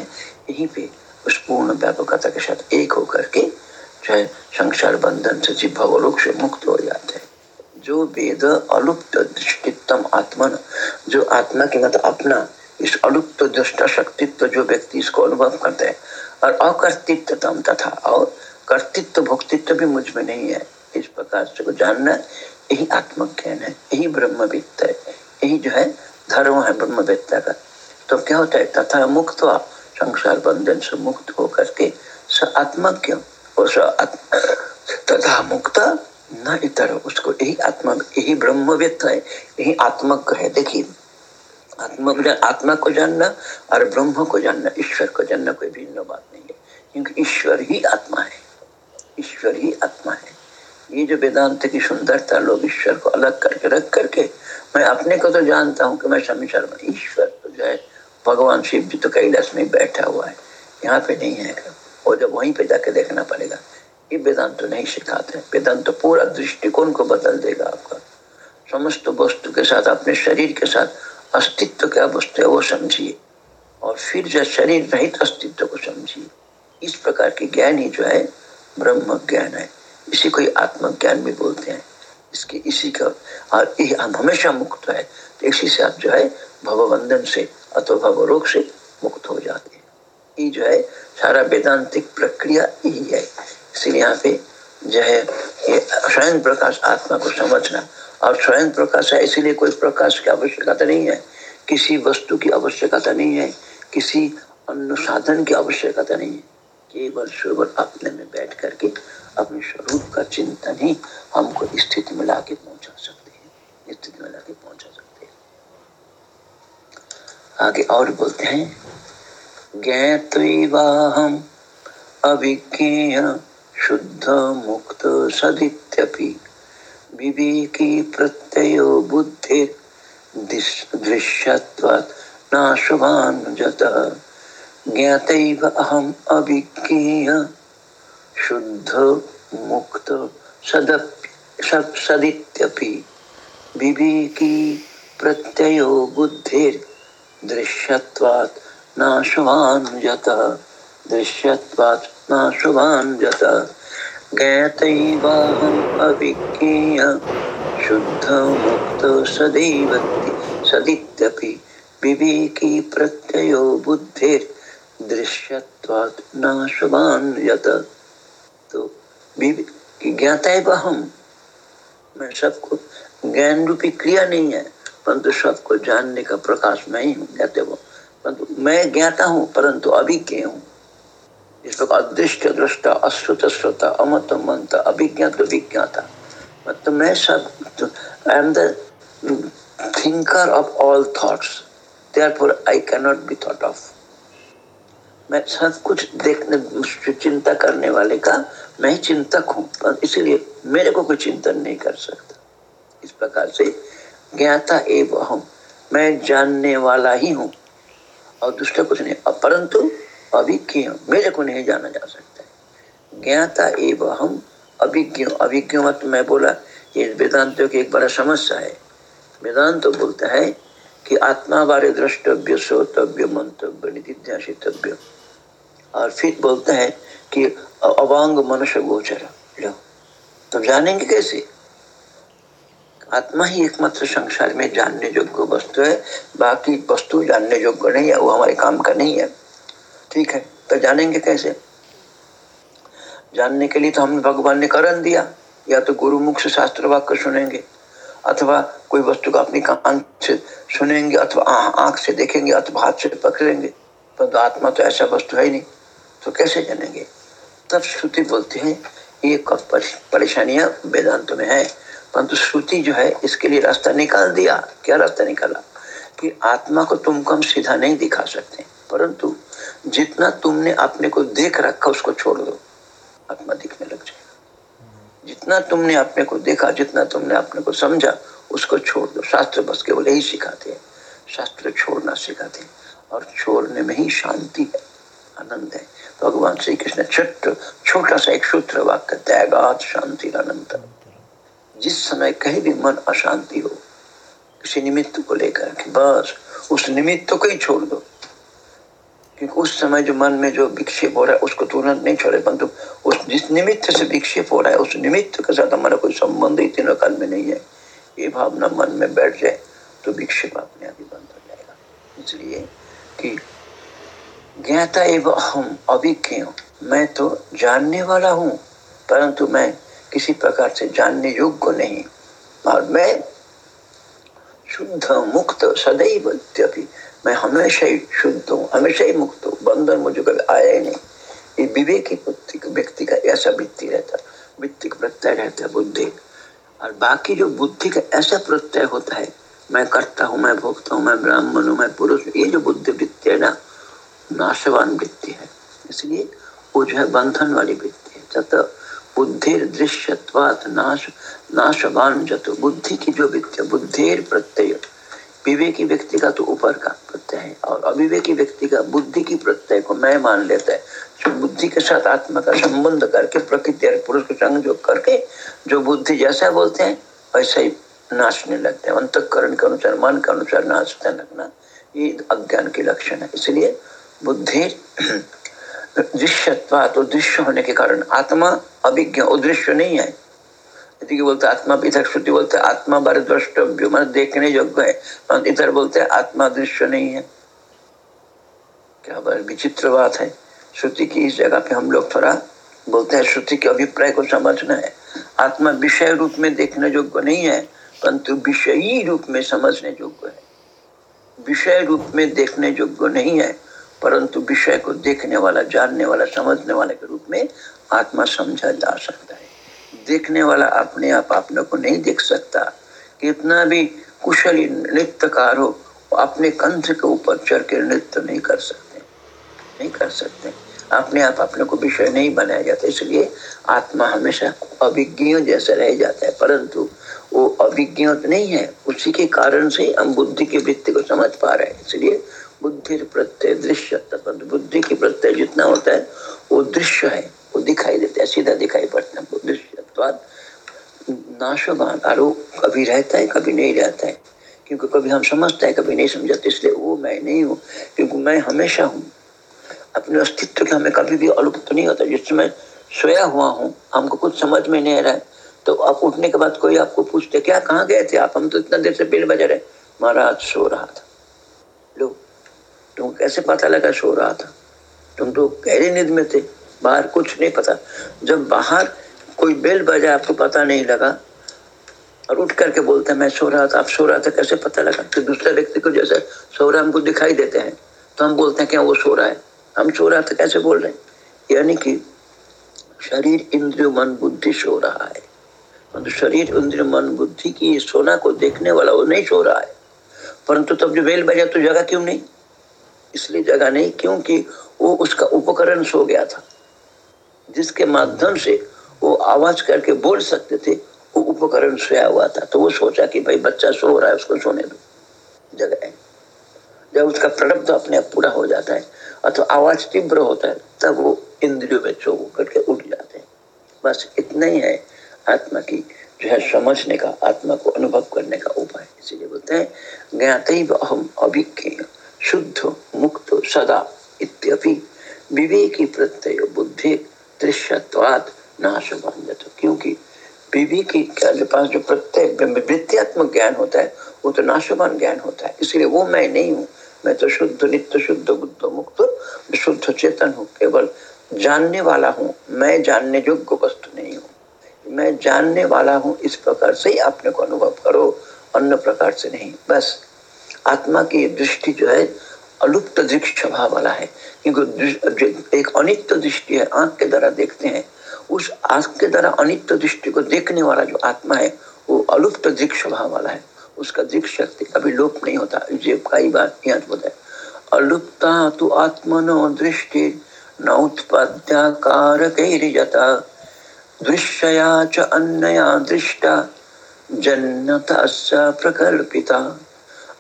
यहीं पे उस पूर्ण व्यापकता के साथ एक होकर के जो है संसार बंधन से जीव भवलोक से मुक्त हो जाते हैं। जो वेद अलुप्त दृष्टित्म आत्मन जो आत्मा के मतलब अपना इस अलुप्त दुष्ट शक्तित्व जो व्यक्ति इसको अनुभव करते हैं, और अकर्तृत्व तथा और कर्तृत्व भोक्तित्व भी मुझमें नहीं है। इस प्रकार से को जानना यही आत्मज्ञान है, यही ब्रह्मविद्ता है, यही जो है धर्म है ब्रह्मवेत्ता का। तो क्या होता है? तथा मुक्त संसार बंधन से मुक्त होकर के स आत्मज्ञ [coughs] तथा मुक्त न इतर। उसको यही आत्मा यही ब्रह्मवेत्ता है, यही आत्मज्ञ है। देखिए आत्मा आत्मा को जानना और ब्रह्म को जानना, ईश्वर को जानना कोई भिन्न बात नहीं है। क्योंकि ईश्वर ही आत्मा है। ईश्वर ही आत्मा है। ये जो वेदांत की सुंदरता, लोग ईश्वर को अलग करके, रख करके, मैं अपने को तो जानता हूँ कि मैं समीचर ईश्वर तो जो है भगवान शिव जी तो कैलाश में बैठा हुआ है। यहाँ पे नहीं है। और जब वहीं पे जाके देखना पड़ेगा। ये वेदांत तो नहीं सिखाते। वेदांत तो पूरा दृष्टिकोण को बदल देगा आपका। समस्त वस्तु के साथ, अपने शरीर के साथ अस्तित्व क्या वस्तु है वो समझिए। और फिर जो शरीर रहित अस्तित्व को समझिए। इस प्रकार के ज्ञान ही जो है ब्रह्म ज्ञान है। इसी को आत्मज्ञान भी बोलते हैं। इसके, इसी का, और हम हमेशा मुक्त है। तो इसी से आप जो है, भवबंधन से अथवा रोग से मुक्त हो जाते हैं। ये जो है, सारा वेदांतिक प्रक्रिया यही है। इसलिए यहाँ पे जो है, ये स्वयं प्रकाश, आत्मा को समझना। और स्वयं प्रकाश है, इसीलिए कोई प्रकाश की आवश्यकता नहीं है। किसी वस्तु की आवश्यकता नहीं है। किसी अनुसाधन की आवश्यकता नहीं है। केवल केवल अपने में बैठ करके अपने स्वरूप का चिंतन ही हमको स्थिति में लाके पहुँचा सकते हैं। स्थिति में लाके पहुँचा आगे और बोलते हैं ज्ञातवाहम अभिज्ञेय शुद्ध मुक्त सदित्यपि। विवेकी प्रत्ययो बुद्धि दृश्यत्वात् नाशवान जतः ज्ञातैव अहम अभिज्ञेय शुद्ध मुक्त सदित्यपि। विवेकी प्रत्ययो बुद्धिर दृश्यत्वात् नाशवान जतः दृश्यत्वात् नाशवान सदैव सदित्यपि विवेकी प्रत्ययो बुद्धिर दृश्यत्वात् नाशवान यत। तो मैं सबको ज्ञान रूपी क्रिया नहीं है। परंतु सबको जानने का प्रकाश मैं ही हूँ, कहते वो। परंतु मैं ज्ञाता हूँ, परंतु अभी के हूँ। इस प्रकार अदृष्ट दृष्टा, अश्रुत श्रोता अमत मंत अभिज्ञात, विज्ञाता। मतलब मैं सब I am the thinker of all thoughts therefore I can not be thought of मैं सब कुछ देखने, चिंता करने वाले का मैं चिंतक हूँ इसीलिए मेरे को कोई चिंतन नहीं कर सकता। इस प्रकार से ज्ञाता एवं हम मैं जानने वाला ही हूँ। और दूसरा कुछ नहीं। परंतु अभिज्ञ मेरे को नहीं जाना जा सकता। ज्ञाता एवं हम अभिज्ञ अभिज्ञ मत मैं बोला, ये वेदांत की एक बड़ा समस्या है। वेदांत तो बोलता है कि आत्मा बारे द्रष्टव्य श्रोतव्य मंतव्य निधिध्यासितव्य और फिर बोलते हैं कि अवांग मनुष्य गोचर। लो। तो जानेंगे कैसे? आत्मा ही एकमात्र संसार में जानने योग्य वस्तु है, बाकी वस्तु जानने योग्य नहीं है, वो हमारे काम का नहीं है। ठीक है तो जानेंगे कैसे? जानने के लिए तो हमने भगवान ने करण दिया, या तो गुरु मुख से शास्त्र वाक्य सुनेंगे, अथवा कोई वस्तु को अपनी कान से सुनेंगे, अथवा आँख से देखेंगे, अथवा हाथ से पकड़ेंगे, परंतु आत्मा तो ऐसा वस्तु है ही नहीं तो कैसे जानेंगे? तब श्रुति बोलते हैं, ये परेशानियाँ वेदांत में है परंतु श्रुति जो है, इसके लिए रास्ता निकाल दिया। क्या रास्ता निकाला? कि आत्मा को तुमको हम सीधा नहीं दिखा सकते। परंतु जितना तुमने अपने को देख रखा, उसको छोड़ दो। आत्मा दिखने लग जाएगा जितना तुमने अपने को देखा, जितना तुमने अपने को समझा, उसको छोड़ दो। शास्त्र बस केवल यही सिखाते हैं। शास्त्र छोड़ना सिखाते हैं। और छोड़ने में ही शांति है। आनंद है। भगवान श्री कृष्ण छोट सा एक सूत्र वाक्य, त्यागात शांति अनंत जिस समय कहीं भी मन अशांति हो, किसी निमित्त को लेकर के बस उस निमित्त को ही छोड़ दो। क्योंकि उस समय जो मन में जो विक्षेप हो रहा है, उसको तुरंत नहीं छोड़े, परंतु उस जिस निमित्त से विक्षेप हो रहा है, उस निमित्त के साथ हमारा कोई संबंध ही तीनों काल में नहीं है। ये भावना मन में बैठ जाए तो विक्षेप अपने आप ही बंद हो जाएगा। इसलिए कि ज्ञाता एवं हम अभिज्ञ मैं तो जानने वाला हूँ, परंतु मैं किसी प्रकार से जानने योग्य नहीं। और मैं शुद्ध मुक्त सदैव मैं हमेशा ही शुद्ध हूँ, हमेशा ही मुक्त हूँ। बंधन मुझे कभी आया ही नहीं। ये विवेकी व्यक्ति का ऐसा वृत्ति रहता, वृत्ति का प्रत्यय रहता है बुद्धि। और बाकी जो बुद्धि का ऐसा प्रत्यय होता है, मैं करता हूँ, मैं भोगता हूँ, मैं ब्राह्मण हूँ, मैं पुरुष ये जो बुद्धि वृत्ति है ना, नाशवान वृत्ति है। इसलिए वो जो है बंधन वाली वृत्ति है। जत बुद्धिर दृश्यत्वात नाश, नाशवान जत। बुद्धि की जो वृत्ति बुद्धिर प्रत्यय, विवेकी व्यक्ति का तो ऊपर का प्रत्यय है। और अविवेकी व्यक्ति का, बुद्धि की प्रत्यय को मैं मान लेता है। जो बुद्धि के साथ आत्मा का संबंध करके, प्रकृति और पुरुष को संयोग करके, जो बुद्धि जैसा बोलते हैं, वैसा ही नाचने लगते हैं। अंतकरण के अनुसार, मन के अनुसार नाचते लगना। ये अज्ञान के लक्षण है। इसलिए बुद्धि दृश्यत्वा तो दृश्य होने के कारण आत्मा अभिज्ञ उदृश्य नहीं है। यदि बोलते आत्मा पृथक श्रुति बोलते आत्मा बारे द्रष्टव्य, मान देखने योग्य है। इधर बोलते आत्मा दृश्य नहीं है। क्या बार विचित्र बात है। श्रुति की इस जगह पे हम लोग थोड़ा बोलते हैं, श्रुति के अभिप्राय को समझना है। आत्मा विषय रूप में देखने योग्य नहीं है, परंतु विषयी रूप में समझने योग्य है। विषय रूप में देखने योग्य नहीं है। परंतु विषय को देखने वाला, जानने वाला, समझने वाले के रूप में आत्मा समझा जा सकता है। देखने वाला अपने आप अपने को नहीं देख सकता। कितना भी कुशली नृत्यकार हो, अपने कंठ के ऊपर चढ़ के नृत्य नहीं कर सकते। नहीं कर सकते। अपने आप अपने को विषय नहीं बनाया जाता। इसलिए आत्मा हमेशा अभिज्ञ जैसा रह जाता है। परंतु वो अभिज्ञ नहीं है। उसी के कारण से हम बुद्धि की वृत्ति को समझ पा रहे हैं। इसलिए बुद्धि प्रत्यय, दृश्य बुद्धि की प्रत्यय जितना होता है, वो दृश्य है, वो दिखाई देता है, सीधा दिखाई पड़ता है दृश्य नाशवान वो कभी रहता है, कभी नहीं रहता है, क्योंकि कभी हम समझते हैं, कभी नहीं समझते, इसलिए वो मैं नहीं हूँ, क्योंकि मैं हमेशा हूँ। अपने अस्तित्व के हमें कभी भी अलुप्त नहीं होता, जिस समय सोया हुआ हूँ, हमको कुछ समझ में नहीं आ रहा है तो आप उठने के बाद कोई आपको पूछते, क्या, कहाँ गए थे आप? हम तो इतना देर से पेड़ बजा रहे। महाराज, सो रहा था। लो तुम कैसे पता लगा सो रहा था? तुम तो गहरी नींद में थे, बाहर कुछ नहीं पता। जब बाहर कोई बेल बजा, आपको पता नहीं लगा, और उठ करके बोलते मैं सो रहा था, आप सो रहा था, कैसे पता लगा? तो दूसरे व्यक्ति को जैसे सो रहा हमको दिखाई देते हैं। तो हम बोलते हैं, क्या वो सो रहा है? हम सो रहा था, कैसे बोल रहे हैं? यानी कि शरीर इंद्रिय मन बुद्धि सो रहा है। परंतु शरीर इंद्र मन बुद्धि की सोना को देखने वाला वो नहीं सो रहा है। परंतु तब जो बेल बजा तो जगह क्यों नहीं? इसलिए जगह नहीं, क्योंकि वो उसका उपकरण सो गया था। जिसके माध्यम से वो आवाज़ करके बोल सकते थे, वो उपकरण सोया हुआ था। तो वो सोचा कि भाई बच्चा सो रहा है, उसको सोने दो। जगह जब उसका प्रारब्ध तो अपने आप पूरा हो जाता है, अथवा आवाज़ तीव्र होता है, तब वो इंद्रियों में चो करके उठ जाते हैं। बस इतना ही है आत्मा की जो है समझने का, आत्मा को अनुभव करने का उपाय। इसीलिए बोलते हैं ज्ञाते अहम अभिज्ञ शुद्ध, मुक्त, सदा इत्यपि विवेकी प्रत्यय, बुद्धि दृश्यत्वाद नाश बांधत क्योंकि विवेकी के पास जो प्रत्यय वृत्तियात्मक ज्ञान होता है, वो तो नाशवान ज्ञान होता है। इसलिए वो मैं नहीं हूँ। मैं तो शुद्ध, नित्य शुद्ध, बुद्ध मुक्त, शुद्ध चेतन हूँ। केवल जानने वाला हूँ। मैं जानने योग्य वस्तु नहीं हूँ। मैं जानने वाला हूँ। इस प्रकार से ही अपने को अनुभव करो। अन्य प्रकार से नहीं। बस आत्मा की दृष्टि जो है, अलुप्त दृक्ष भाव वाला है। क्योंकि एक अनित्य दृष्टि है, आँख के द्वारा देखते हैं, उस आँख के द्वारा अनित्य दृष्टि को देखने वाला जो आत्मा है, वो अलुप्त दृक्ष भाव वाला है। उसका दृक्ष शक्ति कभी लोप नहीं होता। ये कई बार यहाँ बोलता है। अलुप्ता तो आत्मनो दृष्टि, न उत्पाद्याकार दृश्यया च अन्यया दृष्टा, जन्नतस्य प्रकल्पिता।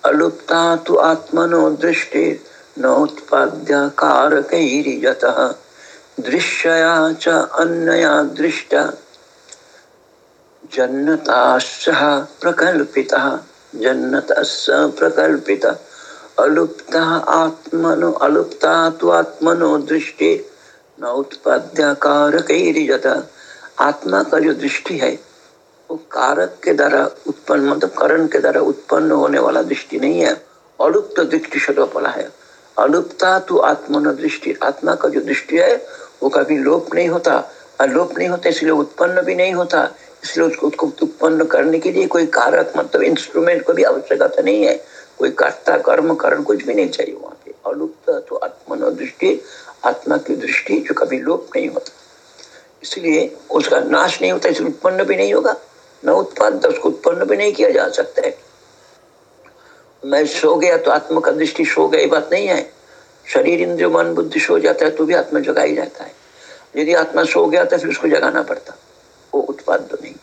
अलुप्ता तु आत्मनो दृष्टि नोत्पाद्य कारकैरिजतः। दृश्यया च अन्यया दृष्टा। जन्नताश्च प्रकल्पितः। जन्नतस्य प्रकल्पितः। अलुप्ता आत्मनो, अलुप्ता तु आत्मनो दृष्टि न उत्पाद्य कारक आत्मा का जो दृष्टि है वो कारक के द्वारा उत्पन्न मतलब करण के द्वारा उत्पन्न होने वाला दृष्टि नहीं है। अलुप्त दृष्टि सर्वपला है। अलुप्ता तो आत्मन दृष्टि। आत्मा का जो दृष्टि है, वो कभी लोप नहीं होता। और लोप नहीं होता, इसलिए उत्पन्न भी नहीं होता। इसलिए उसको उसको उत्पन्न करने के लिए कोई कारक मतलब इंस्ट्रूमेंट को भी आवश्यकता नहीं है। कोई कर्ता, कर्म, करण कुछ भी नहीं चाहिए वहाँ पे। अलुप्त तो आत्मनो दृष्टि, आत्मा की दृष्टि जो कभी लोप नहीं होता। इसलिए उसका नाश नहीं होता, इसलिए उत्पन्न भी नहीं होगा। न उत्पाद उसको उत्पन्न भी नहीं किया जा सकता है। मैं सो गया तो आत्मा का दृष्टि सो गई बात नहीं है। शरीर इंद्रिय, मन, बुद्धि सो जाता है तो भी आत्मा जगा ही जाता है। यदि आत्मा सो गया तो फिर उसको जगाना पड़ता। वो उत्पाद तो नहीं।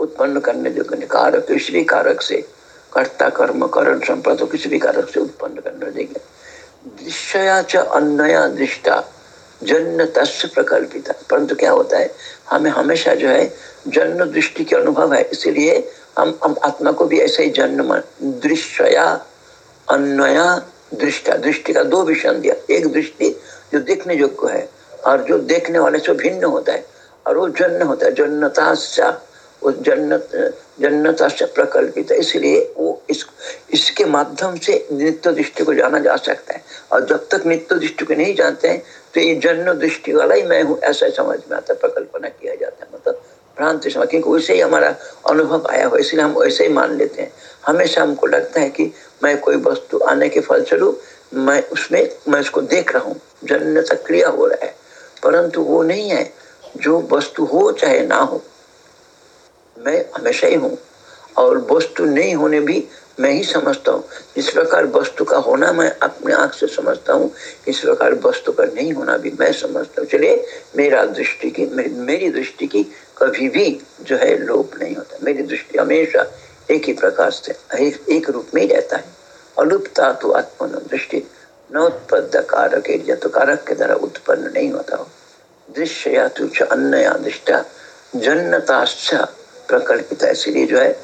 उत्पन्न करने जो कारक किसी भी कारक से, कर्ता, कर्म, करण संप्रद किसी भी कारक से उत्पन्न करने देंगे। दृश्या च अन्नया दृष्टा जन्म तस् प्रकल्पित। परंतु क्या होता है, हमें हमेशा जो है जन्म दृष्टि के अनुभव है। इसीलिए हम हम आत्मा को भी ऐसे ही जन्म, दृश्यया, अन्वया, दृष्टा, दृष्टि का दो विषय दिया। एक दृष्टि जो देखने योग्य है और जो देखने वाले से भिन्न होता है और वो जन्म होता है। जन्नता जन्नत जन्नता से प्रकल्पित है। इसलिए वो इस, इसके माध्यम से नित्य दृष्टि को जाना जा सकता है। और जब तक नित्य दृष्टि को नहीं जानते हैं तो ये जन्म दृष्टि वाला ही मैं हूँ, ऐसा समझ में आता है, प्रकल्पना किया जाता है। मतलब भ्रांति समय क्योंकि वैसे ही हमारा अनुभव आया हो, इसलिए हम वैसे ही मान लेते हैं। हमेशा हमको लगता है कि मैं कोई वस्तु आने के फलस्वरूप मैं उसमें, मैं उसको देख रहा हूँ जन्म सक्रिया हो रहा है। परंतु वो नहीं है, जो वस्तु हो, चाहे ना हो, मैं हमेशा ही हूँ। और वस्तु नहीं होने भी मैं ही समझता हूँ। इस प्रकार वस्तु का होना मैं अपने आँख से समझता हूँ इस प्रकार वस्तु का नहीं होना भी मैं समझता हूँ। चलिए मेरा दृष्टि की मेरी दृष्टि की कभी भी जो है लोप नहीं होता। मेरी दृष्टि हमेशा एक ही प्रकार से एक, एक रूप में ही रहता है। अलुप्ता तो आत्मन दृष्टि नोत्पद कारक तो कारक के द्वारा उत्पन्न नहीं होता हो। दृश्य या तुच्छ अन्न या दृष्टा जन्नताश्च प्रकल्पित है इसलिए जो है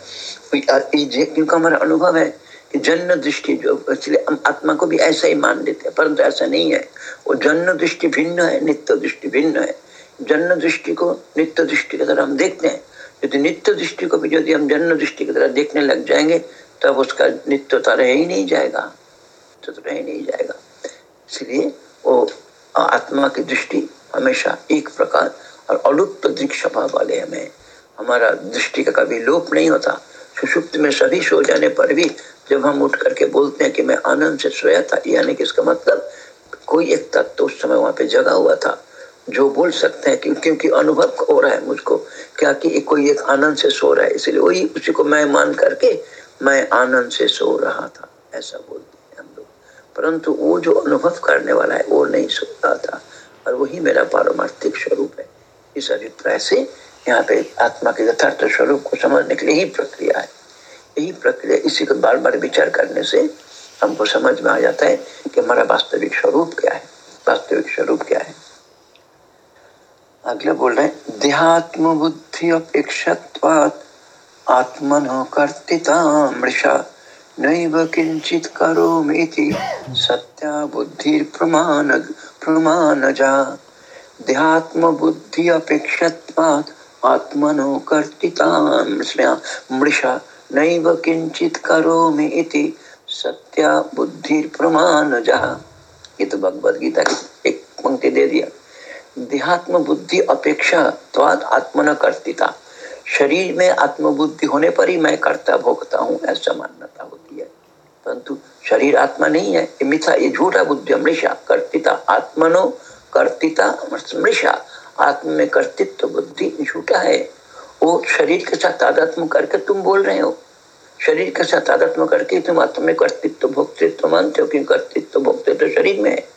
हमारा अनुभव है कि जन्म दृष्टि जो, इसलिए हम आत्मा को भी ऐसा ही मान लेते हैं, परंतु ऐसा नहीं है। वो जन्म दृष्टि भिन्न है, नित्य दृष्टि भिन्न है। जन्म दृष्टि को नित्य दृष्टि की तरह हम देखते हैं। यदि नित्य दृष्टि को भी यदि हम जन्म दृष्टि की तरह देखने लग जाएँगे, तब उसका नित्यता रह ही नहीं जाएगा। तो रह ही नहीं जाएगा। इसलिए वो आत्मा की दृष्टि हमेशा एक प्रकार और अलुप्त दृक्ष वाले हमें हमारा दृष्टि का कभी लोप नहीं होता। सुषुप्त में सभी सो जाने पर भी जब हम उठ करके बोलते हैं कि मैं आनंद से सोया था, यानी कि इसका मतलब कोई एक तत्व तो उस समय वहाँ पे जगा हुआ था। जो बोल सकते हैं कि क्योंकि अनुभव हो रहा है मुझको, क्या कि कोई एक आनंद से सो रहा है। इसलिए वही उसी को मैं मान करके मैं आनंद से सो रहा था, ऐसा बोलते हैं हम लोग। परंतु वो जो अनुभव करने वाला है, वो नहीं सो रहा था। और वही मेरा पारमार्थिक स्वरूप है। इस अभिप्राय से यहाँ पे आत्मा के यथार्थ स्वरूप को समझने के लिए ही प्रक्रिया है। यही प्रक्रिया, इसी को बार बार विचार करने से हमको समझ में आ जाता है कि हमारा वास्तविक स्वरूप क्या है। वास्तविक स्वरूप क्या है? अगले बोल रहे हैं देहात्म बुद्धि अपेक्षत्वात् आत्मन कर्तितामृषा नैव किंचित सत्या बुद्धि प्रमाण प्रमाणजा। देहात्म बुद्धि अपेक्षत्वात् आत्मनो मृषा, नैव किंचित करोमि इति सत्या बुद्धि प्रमाण जहा ये तो भगवद गीता की एक पंक्ति दे दिया। देहात्म बुद्धि अपेक्षा तो आत्मन कर्तिता शरीर में आत्मबुद्धि होने पर ही मैं कर्ता भोगता हूँ, ऐसा मान्यता होती है। परंतु शरीर आत्मा नहीं है, ये मिथा ये झूठा बुद्धि मृषा, कर्तिता आत्मनो कर्तिता मृषा। आत्म में कर्तृत्व बुद्धि झूठा है? वो शरीर के साथ तादात्म करके तुम बोल रहे हो। शरीर के साथ तादात्म करके तुम आत्म में कर्तृत्व भोक्तृत्व मानते हो, क्योंकि कर्तृत्व भोक्तृत्व तो शरीर में है।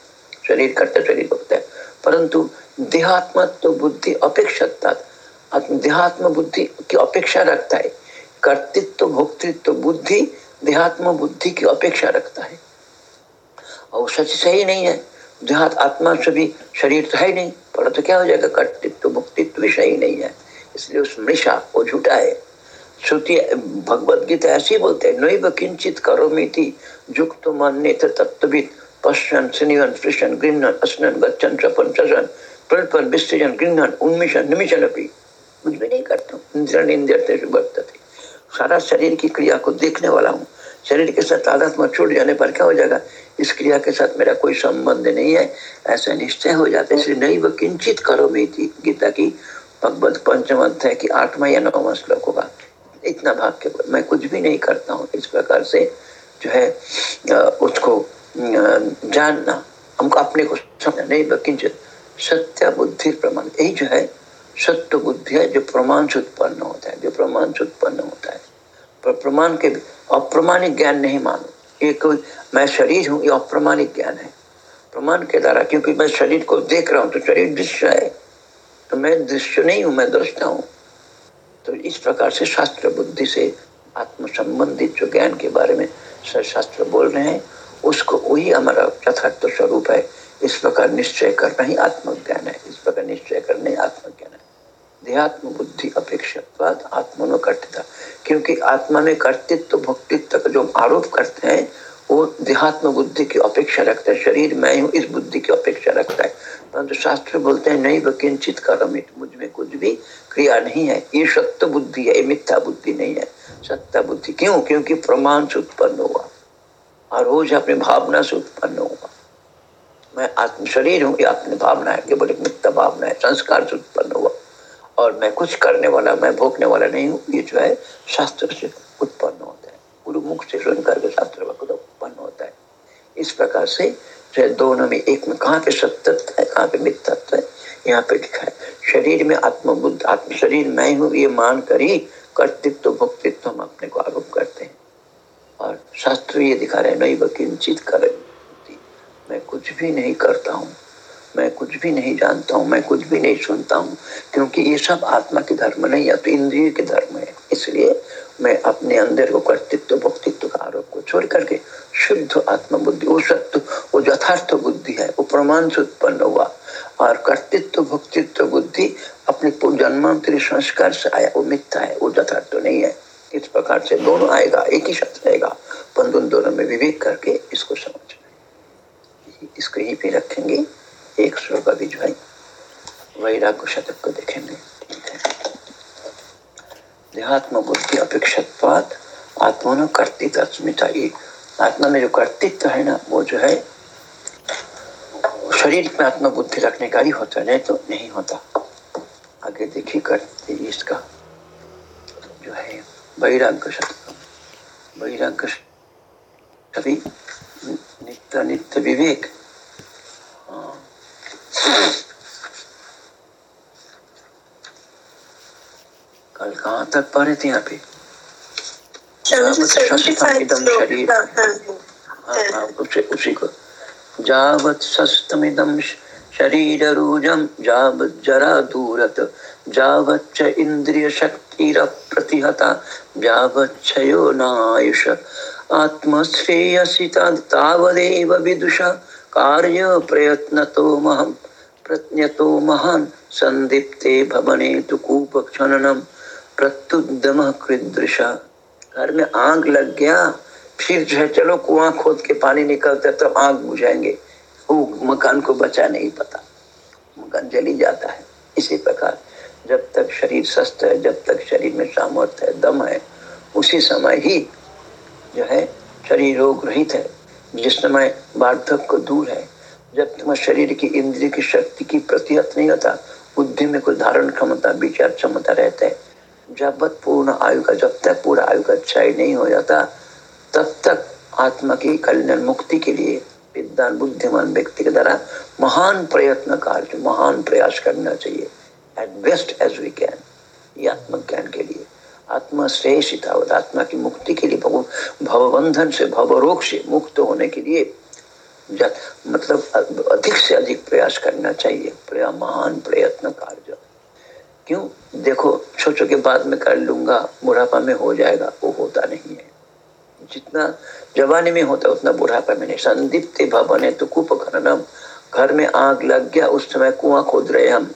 शरीर करते, शरीर भोगता। है परंतु देहात्मत्व बुद्धि अपेक्षा देहात्म बुद्धि की अपेक्षा रखता है। कर्तृत्व भोक्तृत्व बुद्धि देहात्म बुद्धि की अपेक्षा रखता है। और सच सही नहीं है। देहात आत्मा से भी शरीर तो है नहीं। पर तो क्या हो जाएगा? कर्तृत्व भुक्तित्व भी सही नहीं है। इसलिए उस मृषा वो झूठा है। श्रुति, भगवत गीता ऐसी बोलते हैं, नैव किंचित करो मिति जुक्त मन नेत्र तत्वित पश्चन सुनिवन पृष्ठन गृहन अस्नन गच्छन सपन ससन प्रल्पन विस्तजन गृहन उन्मिशन निमिशन अपनी कुछ भी नहीं करता हूँ। इंद्र इंद्र वर्तते सारा शरीर की क्रिया को देखने वाला हूँ। शरीर के साथ आदत में छूट जाने पर क्या हो जाएगा? इस क्रिया के साथ मेरा कोई संबंध नहीं है। ऐसा निश्चय हो जाता है। इसलिए नहीं, वो किंचित करो मेरी गीता की। भगवत पंचम अध्याय की आठवा या नौवा श्लोक होगा। इतना भाग के मैं कुछ भी नहीं करता हूँ। इस प्रकार से जो है उसको जानना, हमको अपने को समझना नहीं किंचित सत्य बुद्धि प्रमाण, यही जो है, सत्य बुद्धि है, जो प्रमाण से उत्पन्न होता है, जो प्रमाण से उत्पन्न होता है। पर, प्रमाण के अप्रमाणिक ज्ञान नहीं मानो ये कोई मैं शरीर हूँ, ये अप्रमाणिक ज्ञान है। प्रमाण के द्वारा, क्योंकि मैं शरीर को देख रहा हूँ तो शरीर दृश्य है। तो मैं दृश्य नहीं हूँ, मैं दृष्टा हूँ। तो इस प्रकार से शास्त्र बुद्धि से आत्म संबंधित जो ज्ञान के बारे में शास्त्र बोल रहे हैं, उसको वही हमारा यथार्थ स्वरूप है। इस प्रकार निश्चय करना ही आत्मज्ञान है इस प्रकार निश्चय करना ही आत्मज्ञान है देहात्म बुद्धि अपेक्षा आत्मा कर्तता क्योंकि आत्मा में कर्तृत्व, भक्तित्व का जो आरोप करते हैं, वो देहात्म बुद्धि की अपेक्षा रखता है। शरीर मैं हूँ इस बुद्धि की अपेक्षा रखता है। परंतु शास्त्र बोलते हैं, नहीं किंचित करमित मुझमें कुछ भी क्रिया नहीं है। ये सत्य बुद्धि है, ये मिथ्या बुद्धि नहीं है। सत्य बुद्धि क्यों? क्योंकि प्रमाण से उत्पन्न हुआ। और रोज अपनी भावना से उत्पन्न हुआ। मैं आत्म शरीर हूँ, ये अपनी भावना है केवल एक मिथ्या भावना है, संस्कार से और मैं कुछ करने वाला, मैं भोगने वाला नहीं हूँ। ये जो है शास्त्र से उत्पन्न होता है। गुरु मुख से सुन करके शास्त्र उत्पन्न होता है। इस प्रकार से जो है दोनों में एक में कहाँ पे सत्यत्व है, कहाँ पे मित्रत्व है, यहाँ पे लिखा है। शरीर में आत्मबुद्ध, आत्म शरीर मैं हूँ, ये मान कर ही कर्तृत्व, भक्तित्व हम अपने को आरोप करते हैं। और शास्त्र ये दिखा रहे नहीं किंचित कर। मैं कुछ भी नहीं करता हूँ। मैं कुछ भी नहीं जानता हूँ, मैं कुछ भी नहीं सुनता हूँ, क्योंकि ये सब आत्मा के धर्म नहीं है तो इंद्रिय के धर्म है। इसलिए मैं अपने अंदर को कर्तृत्व, भक्तित्व का आरोप को छोड़ करके शुद्ध आत्म बुद्धि वो सत्य वो यथार्थ बुद्धि है, वो प्रमाण से उत्पन्न हुआ। और कर्तृत्व, भक्तित्व बुद्धि अपने जन्मांतरी संस्कार से आया, वो मिथ्या है, वो यथार्थ नहीं है। इस प्रकार से दोनों आएगा, एक ही शब्द रहेगा, परंतु दोनों में विवेक करके इसको समझना इसको यहीं पे रखेंगे। एक श्लोक अभी जो है वैराग्य शतक को देखेंगे। देहात्म बुद्धि आत्मा कर्तित अस्मिता ये, आत्मा में जो कर्तित्व है ना, वो जो है, शरीर में आत्मा बुद्धि रखने का ही होता है, नहीं तो नहीं होता। आगे देखिए करते इसका, जो है वैराग्य शतक। वैराग्य नित्य नित्य विवेक। कहाँ तक पढ़े थे यहाँ पे। हाँ, उसी को। जावत सस्तमिदम शरीर रूजम जावत जरा दूरत। जावच्च इंद्रिय शक्ति प्रतिहता। जावच्छयो नायुष। आत्मश्रेयसी तावदेव विदुषा। कार्य प्रयत्न तो महम प्रज्ञतो महान। संदीप्ते भवने तो कूप क्षणनम प्रत्युदम कृदृशा घर में आग लग गया, फिर जो है चलो कुआँ खोद के पानी निकलता तो आग बुझाएँगे। वो मकान को बचा नहीं पता। मकान जली जाता है। इसी प्रकार जब तक शरीर स्वस्थ है, जब तक शरीर में सामर्थ्य है, दम है, उसी समय ही जो है शरीर रोग रहित है। जिस समय वार्धक को दूर है, जब तुम्हारे शरीर की इंद्रिय की शक्ति की प्रतिहत नहीं होता, बुद्धि में कोई धारण क्षमता, विचार क्षमता रहता है जब पूर्ण आयु का जब तक पूरा आयु का क्षय नहीं हो जाता, तब तक आत्मा की कल्याण मुक्ति के लिए विद्वान, बुद्धिमान व्यक्ति के द्वारा महान प्रयत्न कार्य महान प्रयास करना चाहिए at best as we can ये आत्मज्ञान के लिए। आत्मा श्रेष्ठ आत्मा की मुक्ति के लिए भवबंधन से, भवरोग से मुक्त होने के लिए मतलब अधिक से अधिक प्रयास करना चाहिए प्रया महान प्रयत्न कार्य क्यों? देखो, सोचो के बाद में कर लूँगा, बुढ़ापा में हो जाएगा, वो होता नहीं है। जितना जवानी में होता है, उतना बुढ़ापा में नहीं। संदीप्त भवन है तो कुप घर में आग लग गया, उस समय कुआँ खोद रहे हम।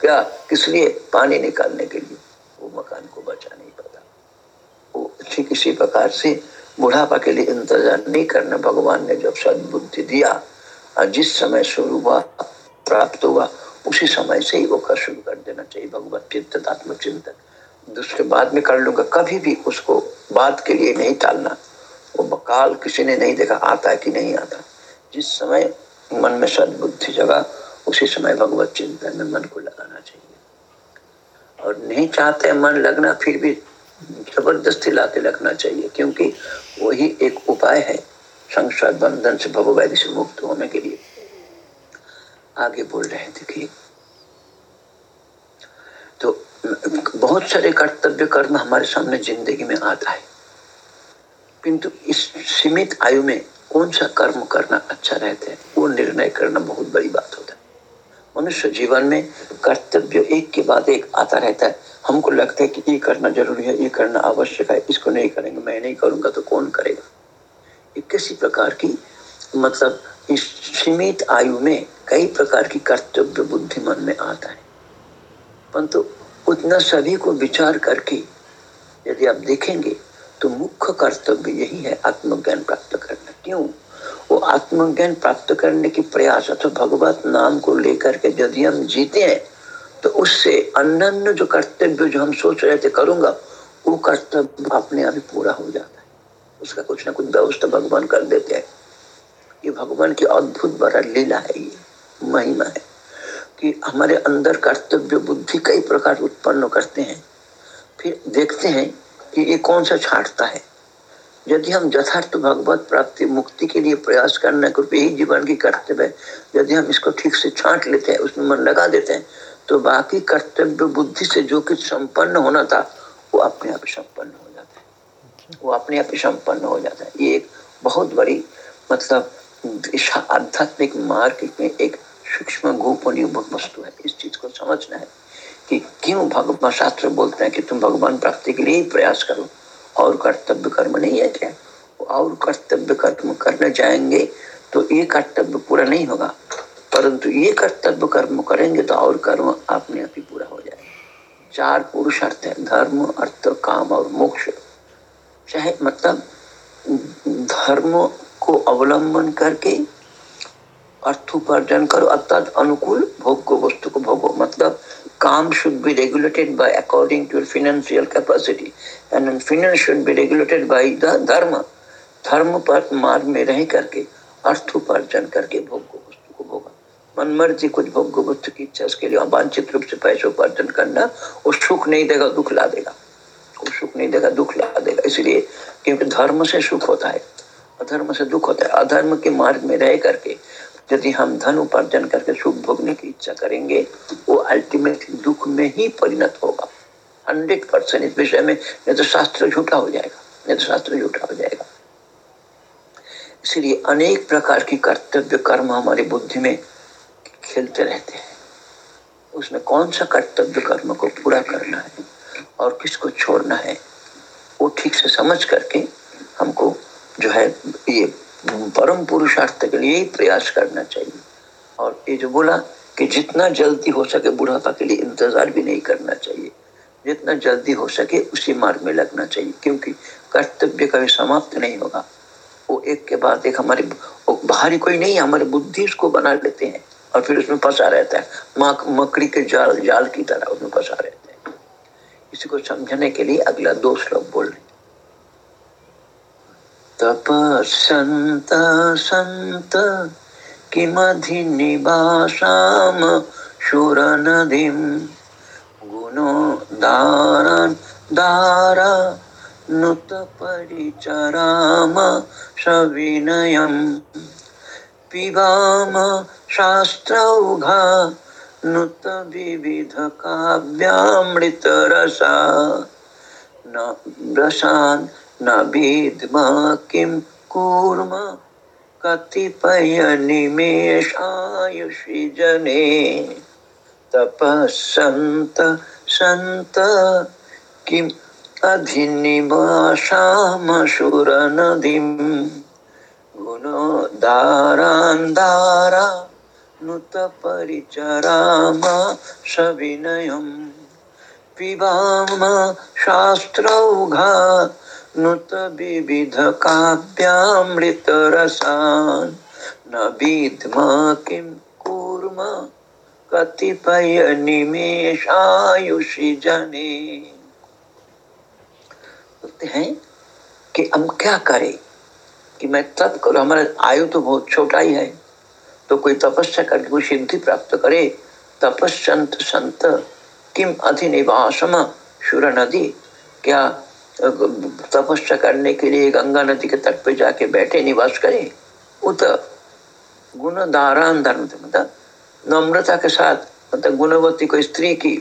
क्या? किस लिए? पानी निकालने के लिए। वो मकान को बचा नहीं पाता। वो ठीक इसी प्रकार से बुढ़ापा के लिए इंतज़ार नहीं करना। भगवान ने जब सदबुद्धि दिया, और जिस समय शुरू हुआ, प्राप्त हुआ उसी समय से ही वो कर शुरू कर देना चाहिए। भगवत चिंतन आत्मचिंतन। दूसरे बाद में कर लूँगा। कभी भी उसको बात के लिए नहीं टालना। वो बकाल किसी ने नहीं देखा, आता है कि नहीं आता। जिस समय मन में सदबुद्धि जगह उसी समय भगवत चिंतन में मन को लगाना चाहिए। और नहीं चाहते मन लगना, फिर भी ज़बरदस्ती लाते लगना चाहिए, क्योंकि वही एक उपाय है संसार बंधन से भगवैद से मुक्त होने के लिए। आगे बोल रहे हैं देखिए तो बहुत सारे कर्तव्य कर्म हमारे सामने ज़िंदगी में आता है। किंतु इस सीमित आयु में कौन सा कर्म करना अच्छा रहता है, वो निर्णय करना बहुत बड़ी बात होता है। मनुष्य जीवन में कर्तव्य एक के बाद एक आता रहता है। हमको लगता है कि ये करना ज़रूरी है, ये करना आवश्यक है, इसको नहीं करेंगे, मैं नहीं करूँगा तो कौन करेगा? किसी प्रकार की मतलब इस सीमित आयु में कई प्रकार की कर्तव्य बुद्धि मन में आता है। परंतु उतना सभी को विचार करके यदि आप देखेंगे तो मुख्य कर्तव्य यही है आत्मज्ञान प्राप्त करना। क्यों? वो आत्मज्ञान प्राप्त करने की प्रयास अथवा भगवत नाम को लेकर के यदि हम जीते हैं तो उससे अन्य जो कर्तव्य जो हम सोच रहे थे करूँगा, वो कर्तव्य अपने आप ही पूरा हो जाता है। उसका कुछ ना कुछ व्यवस्था भगवान कर देते हैं। ये भगवान की अद्भुत बड़ा लीला है, ये महिमा है कि हमारे अंदर कर्तव्य बुद्धि कई प्रकार उत्पन्न करते हैं। फिर देखते हैं कि ये कौन सा छाटता है। यदि हम यथार्थ भगवत प्राप्ति मुक्ति के लिए प्रयास करने को यही जीवन की कर्तव्य है, यदि हम इसको ठीक से छांट लेते हैं, उसमें मन लगा देते हैं तो बाकी कर्तव्य बुद्धि से जो कुछ संपन्न होना था, वो अपने आप संपन्न हो जाता है। वो अपने आप संपन्न हो जाता है। ये एक बहुत बड़ी मतलब आध्यात्मिक मार्ग में एक सूक्ष्म गोपनीय वस्तु है। इस चीज़ को समझना है कि क्यों भगवान शास्त्र बोलते हैं कि तुम भगवान प्राप्ति के लिए ही प्रयास करो? और कर्तव्य कर्म नहीं है क्या? और कर्तव्य कर्म करने जाएँगे तो ये कर्तव्य पूरा नहीं होगा। परंतु ये कर्तव्य कर्म करेंगे तो और कर्म अपने आप ही पूरा हो जाएगा। चार पुरुषार्थ है, धर्म, अर्थ, काम और मोक्ष। चाहे मतलब धर्म को अवलंबन करके अर्थ उपार्जन करो अर्थात अनुकूल भोग को वस्तु को भोगो। मतलब काम should be regulated by according to financial capacity. And finance should be regulated by the धर्म धर्म पर मार्ग में रह करके अर्थ उपार्जन करके भोग को वस्तु को भोगा। मन मर्ज़ी कुछ भोग को वस्तु की इच्छा उसके लिए वांछित रूप से पैसे उपार्जन करना, वो सुख नहीं देगा, दुख ला देगा। सुख नहीं देगा, दुख ला देगा। इसलिए क्योंकि धर्म से सुख होता है। अधर्म से दुख होता है। अधर्म के मार्ग में रह करके यदि हम धन उपार्जन करके सुख भोगने की इच्छा करेंगे, वो अल्टीमेट दुख में ही परिणत होगा। हंड्रेड परसेंट इस विषय में नहीं तो शास्त्र झूठा हो जाएगा नहीं तो शास्त्र झूठा हो जाएगा। इसलिए अनेक प्रकार की कर्तव्य कर्म हमारी बुद्धि में खेलते रहते हैं। उसमें कौन सा कर्तव्य कर्म को पूरा करना है और किसको छोड़ना है, वो ठीक से समझ करके हमको जो है, ये परम पुरुषार्थ के लिए ही प्रयास करना चाहिए। और ये जो बोला कि जितना जल्दी हो सके बुढ़ापा के लिए इंतज़ार भी नहीं करना चाहिए। जितना जल्दी हो सके उसी मार्ग में लगना चाहिए, क्योंकि कर्तव्य कभी समाप्त नहीं होगा। वो एक के बाद एक हमारे बाहरी कोई नहीं, हमारे बुद्धि उसको बना लेते हैं और फिर उसमें फंसा रहता है। मकड़ी के जाल जाल की तरह उसमें फंसा रहते हैं। इसी को समझने के लिए अगला दो श्लोक बोल रहे तपस्सन्त सन्त किमधिनिवासाम शूरनदीं। गुणो दारन्, दार नुतपरिचराम सविनयं। पिबाम शास्त्रौघा नुत विविधकाव्यामृतरसा न रसान् न किं कूर्म? कतिपय निमेषायुषि जने। तपसन्त सन्त किम् अधिनिवासामसुरनदीम् गुणोदारान्दारा नुतपरिचराम सविनयम् पिबाम शास्त्रौघा नुत विविध काव्यामृतरसान्। न विद्म किं कूर्म, कतिपय निमेषायुषि जने। बोलते हैं कि हम क्या करें? कि मैं तब करूँ? हमारा आयु तो बहुत छोटा ही है। तो कोई तपस्या करके कोई सिद्धि प्राप्त करे? तपस्यंत संत किम अधिनिवासम शुर नदी? क्या तपस्या करने के लिए गंगा नदी के तट पे जाके बैठे, निवास करे। उत गुण धारान धर्म मतलब नम्रता के साथ मतलब गुणवती को स्त्री की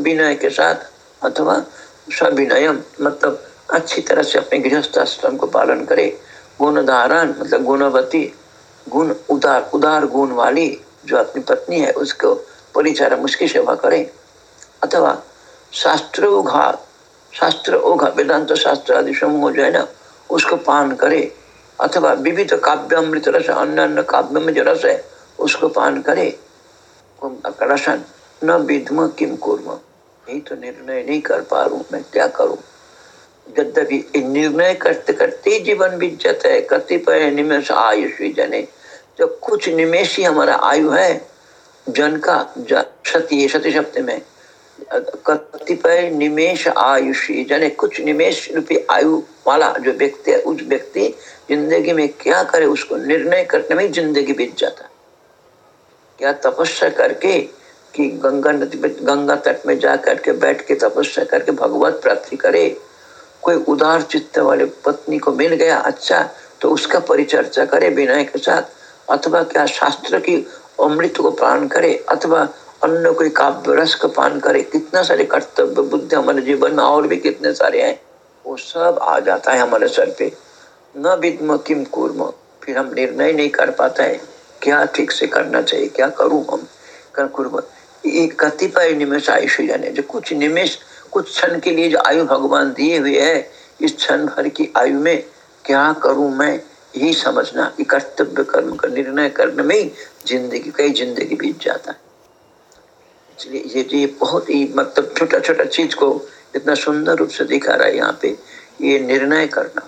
विनय के साथ, अथवा सविनयम मतलब अच्छी तरह से अपने गृहस्थ आश्रम को पालन करे। गुण धारण मतलब गुणवती, गुण उदार उदार गुण वाली जो अपनी पत्नी है, उसको परिचार उसकी सेवा करे। अथवा शास्त्र उघात शास्त्र वेदांत शास्त्र आदि समूह जो है ना, उसको पान करे। अथवा विविध काव्य अमृत रस, अन्य अन्य काव्य में जो रस है, उसको पान करे। रसन, न विधम किम कुर्म। यही तो निर्णय नहीं कर पा रू मैं क्या करूँ? यद्यपि निर्णय करते करते जीवन बीत जाता है, कतिपय निमेश आयुष जने। जो कुछ निमेश ही हमारा आयु है, जन का सती सती शब्द में। कतिपय निमेश आयुषी, जने कुछ निमेश रूपी आयु वाला जो व्यक्ति है, उस व्यक्ति ज़िंदगी में क्या करे, उसको निर्णय करने में ज़िंदगी बीत जाता है। क्या तपस्या करके कि गंगा नदी गंगा तट में जा करके बैठ के तपस्या करके भगवत प्राप्ति करे, कोई उदार चित्त वाले पत्नी को मिल गया अच्छा तो उसका परिचर्चा करे, विनय के साथ, अथवा क्या शास्त्र की अमृत को पान करे, अथवा अन्य कोई काव्य, रस का पान करे। कितना सारे कर्तव्य, बुद्धि हमारे जीवन में और भी कितने सारे हैं, वो सब आ जाता है हमारे सर पे। न विद्म किम कूर्म। फिर हम निर्णय नहीं कर पाता है, क्या ठीक से करना चाहिए, क्या करूँ हम? कर कुर्म। कतिपय निमेश आयुष जाने जो कुछ निमेश कुछ क्षण के लिए जो आयु भगवान दिए हुए है, इस क्षण भर की आयु में क्या करूँ मैं, यही समझना। कि कर्तव्य कर्म का निर्णय करने में ही ज़िंदगी, कई ज़िंदगी बीत जाता है। इसलिए ये ये बहुत ही मतलब छोटा छोटा चीज़ को इतना सुंदर रूप से दिखा रहा है यहाँ पे, ये निर्णय करना।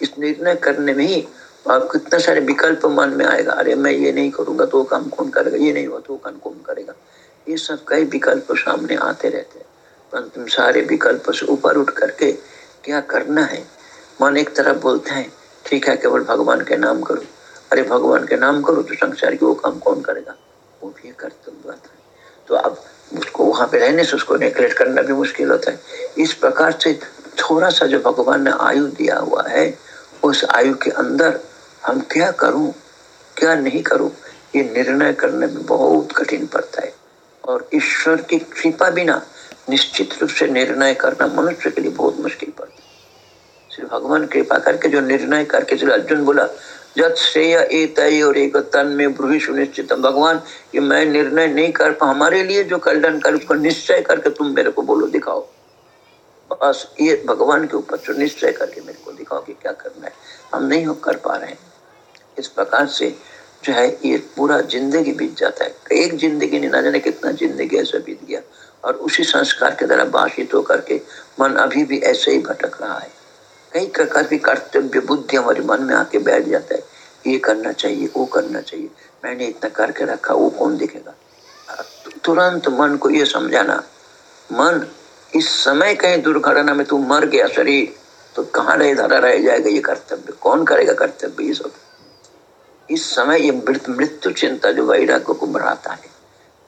इस निर्णय करने में ही आप कितना सारे विकल्प मन में आएगा, अरे मैं ये नहीं करूँगा तो काम कौन करेगा, ये नहीं हुआ तो काम कौन करेगा? ये सब कई विकल्प सामने आते रहते हैं। परंतु सारे विकल्प से ऊपर उठ करके क्या करना है? मन एक तरफ़ बोलते हैं, ठीक है, केवल भगवान के नाम करो। अरे भगवान के नाम करो तो संसार की वो काम कौन करेगा? वो भी कर्तव्य है तो अब उसको वहाँ पे रहने से उसको नेग्लेक्ट करना भी मुश्किल होता है। इस प्रकार से थोड़ा सा जो भगवान ने आयु दिया हुआ है, उस आयु के अंदर हम क्या करूँ, क्या नहीं करूँ, ये निर्णय करने में बहुत कठिन पड़ता है। और ईश्वर की कृपा बिना निश्चित रूप से निर्णय करना मनुष्य के लिए बहुत मुश्किल पड़ता है। श्री भगवान कृपा करके जो निर्णय करके श्री अर्जुन बोला श्रेय ए और एक तन में ब्रूही सुनिश्चित भगवान, कि मैं निर्णय नहीं कर पा हमारे लिए जो कल्याण कर उसको निश्चय करके तुम मेरे को बोलो, दिखाओ। बस ये भगवान के ऊपर जो निश्चय करके मेरे को दिखाओ कि क्या करना है। हम नहीं हो कर पा रहे हैं। इस प्रकार से जो है ये पूरा ज़िंदगी बीत जाता है। एक ज़िंदगी नहीं, ना जाने कितना ज़िंदगी ऐसा बीत गया। और उसी संस्कार के द्वारा बाधित होकर के मन अभी भी ऐसे ही भटक रहा है। कई प्रकार की कर्तव्य, बुद्धि हमारे मन में आके बैठ जाता है। ये करना चाहिए, वो करना चाहिए। मैंने इतना करके रखा, वो कौन दिखेगा? तुरंत मन को ये समझाना, मन, इस समय कहीं दुर्घटना में तू मर गया शरीर तो कहाँ रह धरा रह जाएगा ये कर्तव्य? कौन करेगा कर्तव्य ये सब? इस समय ये मृत्यु चिंता जो वैराग्य को बढ़ाता है।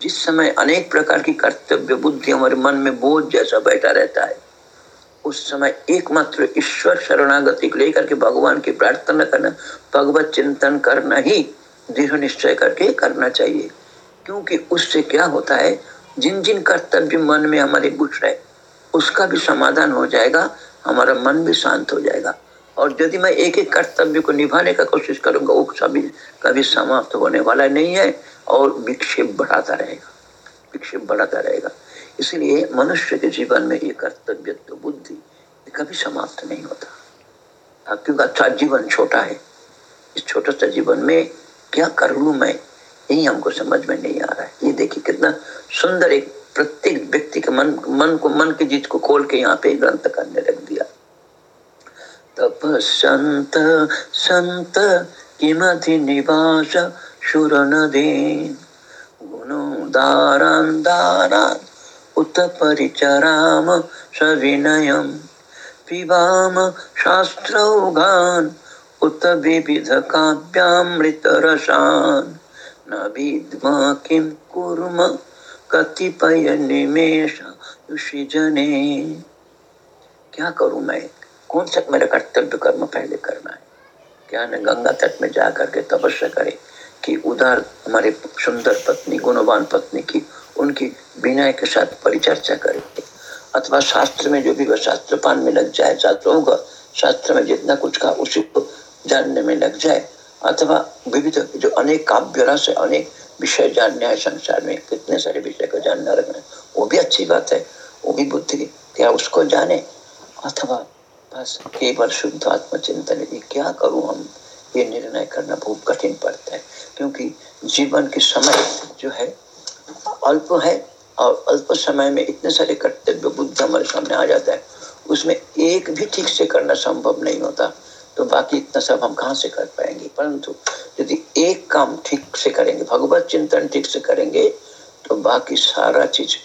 जिस समय अनेक प्रकार की कर्तव्य, बुद्धि हमारे मन में बोझ जैसा बैठा रहता है उस समय एकमात्र ईश्वर शरणागति को लेकर के भगवान की प्रार्थना करना, भगवत चिंतन करना ही दृढ़ निश्चय करके करना चाहिए। क्योंकि उससे क्या होता है जिन जिन कर्तव्य मन में हमारे गुट रहे, उसका भी समाधान हो जाएगा, हमारा मन भी शांत हो जाएगा। और यदि मैं एक एक कर्तव्य को निभाने का कोशिश करूँगा, वो सभी कभी समाप्त होने वाला नहीं है और विक्षेप बढ़ाता रहेगा, विक्षेप बढ़ाता रहेगा। इसलिए मनुष्य के जीवन में ये कर्तव्य तो बुद्धि कभी समाप्त नहीं होता। क्योंकि अच्छा जीवन छोटा है, इस छोटे से जीवन में क्या कर लू मैं, यही हमको समझ में नहीं आ रहा है। ये देखिए कितना सुंदर एक प्रत्येक व्यक्ति के मन मन को, मन की जीत को खोल के यहाँ पे ग्रंथ करने रख दिया। तप संत संत किमति निवास शुर नदीन गुणो दारान दारान उत परिचराम सविनयम। पिबाम शास्त्रौघान उत विविध काव्यामृत रसान न विद्म किम कुर्म कतिपय निमेश जने क्या करूँ मैं? कौन सा मेरा कर्तव्य कर्म पहले करना है? क्या न गंगा तट में जा करके तपस्या करे कि उधर हमारे सुंदर पत्नी, गुणवान पत्नी की उनकी विनय के साथ परिचर्चा करे। अथवा शास्त्र में जो भी वह शास्त्र पान में लग जाए शास्त्र होगा शास्त्र में जितना कुछ का उसी को जानने में लग जाए। अथवा विविध जो अनेक काव्य रस है, अनेक विषय जानने हैं संसार में, कितने सारे विषय को जानना रखना वो भी अच्छी बात है, वो भी बुद्धि क्या उसको जाने? अथवा बस केवल शुद्ध आत्मचिंतन क्या करूँ हम? ये निर्णय करना बहुत कठिन पड़ता है, क्योंकि जीवन के समय जो है अल्प है और अल्प समय में इतने सारे कर्तव्य बुद्ध हमारे सामने आ जाता है, उसमें एक भी ठीक से करना संभव नहीं होता तो बाकी इतना सब हम कहाँ से कर पाएँगे? परंतु यदि एक काम ठीक से करेंगे, भगवत चिंतन ठीक से करेंगे तो बाकी सारा चीज़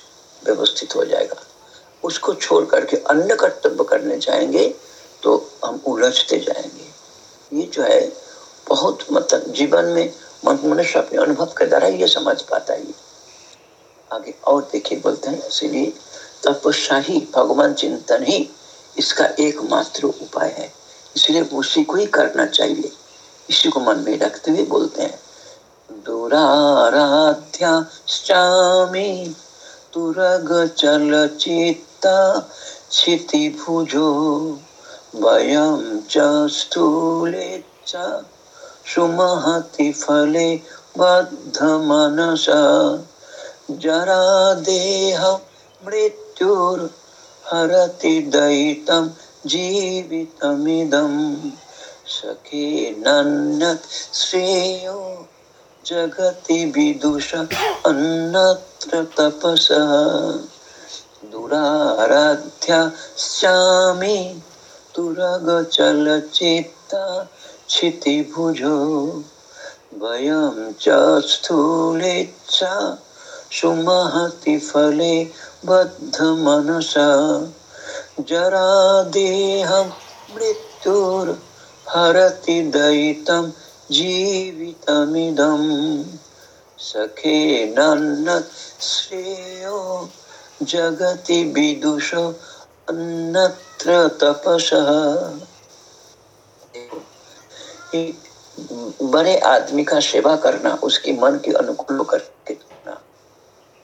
व्यवस्थित हो जाएगा। उसको छोड़ करके अन्य कर्तव्य करने जाएँगे तो हम उलझते जाएँगे। ये जो है, बहुत मतलब जीवन में मनुष्य अपने अनुभव के द्वारा ये समझ पाता है। आगे और देखिए बोलते हैं इसीलिए तपस्या ही भगवान चिंतन ही इसका एकमात्र उपाय है। इसलिए उसी को ही करना चाहिए। इसी को मन में रखते हुए बोलते हैं दुराराध्याश्चामि तुरग चल क्षिति भुजो वयम सुमहति फले बद्ध मनसा जरा देह मृत्युर हरति दयितम जीवितमिदं। श्रेयो जगति विदुष अन्नत्र तपसः। दुराराध्यास्यामि तुरगचलचित्ता क्षितिभुजो। वयं च स्थूलेच्छा सुमहति फले बद्धमनसा। जरा देह मृत्युर हरति दयितं जीवितमिदं। सखे नन्न श्रेयो जगति विदुष अन्नत्र तपसः। बड़े आदमी का सेवा करना, उसकी मन के अनुकूल करके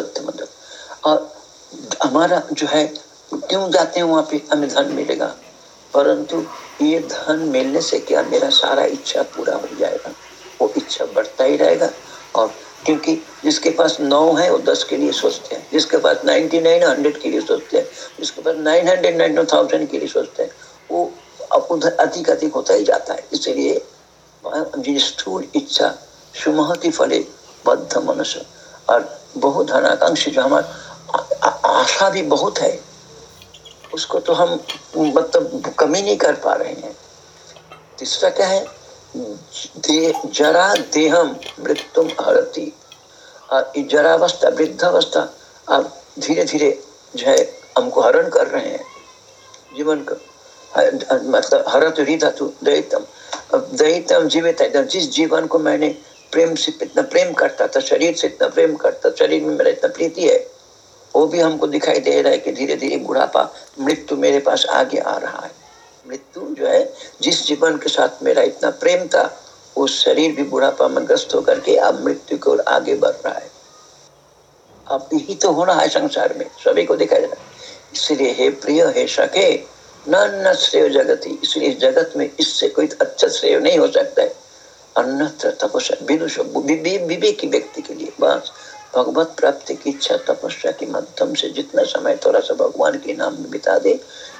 मतलब। और हमारा जो है, क्यों जाते हैं वहाँ पे? हमें धन मिलेगा। परंतु ये धन मिलने से क्या मेरा सारा इच्छा पूरा हो जाएगा? वो इच्छा बढ़ता ही रहेगा। और क्योंकि जिसके पास नौ है, वो दस के लिए सोचते हैं। जिसके पास नाइनटी नाइन हंड्रेड के लिए सोचते हैं। जिसके पास नाइन हंड्रेड, नाइन थाउज़ेंड के लिए सोचते हैं, वो उधर अधिक अधिक होता ही जाता है। इसलिए स्थूल इच्छा, सुमहति फले बद्ध मनुष्य। और बहुत धनाकांक्षी जो हमारा आशा भी बहुत है। उसको तो हम मतलब कमी नहीं कर पा रहे हैं। तीसरा क्या है? दे, जरा देहम मृत्युम हरती। जरावस्था वृद्धावस्था अब धीरे धीरे जो है हमको हरण कर रहे हैं। जीवन को मतलब हरत हृदय दैतम दैतम जीवित है जिस जीवन को मैंने प्रेम से इतना प्रेम करता था, शरीर से इतना प्रेम करता, शरीर में मेरा इतना प्रीति है, वो भी हमको दिखाई दे रहा है कि धीरे धीरे बुढ़ापा मृत्यु मेरे पास आगे आ रहा है। मृत्यु जो है, जिस जीवन के साथ मेरा इतना प्रेम था, वो शरीर भी बुढ़ापा में ग्रस्त होकर के अब मृत्यु की ओर आगे बढ़ रहा है। अब यही तो होना है संसार में, सभी को दिखाई दे रहा है। इसलिए हे प्रिय, हे सके न श्रेय ही इसलिए जगत में इससे कोई अच्छा श्रेय नहीं हो सकता है। अन्यत्र तपस्या। विदुष विवेकी व्यक्ति के लिए बस। भगवत प्राप्ति की इच्छा, तपस्या के माध्यम से जितना समय थोड़ा सा भगवान के नाम में बिता दे,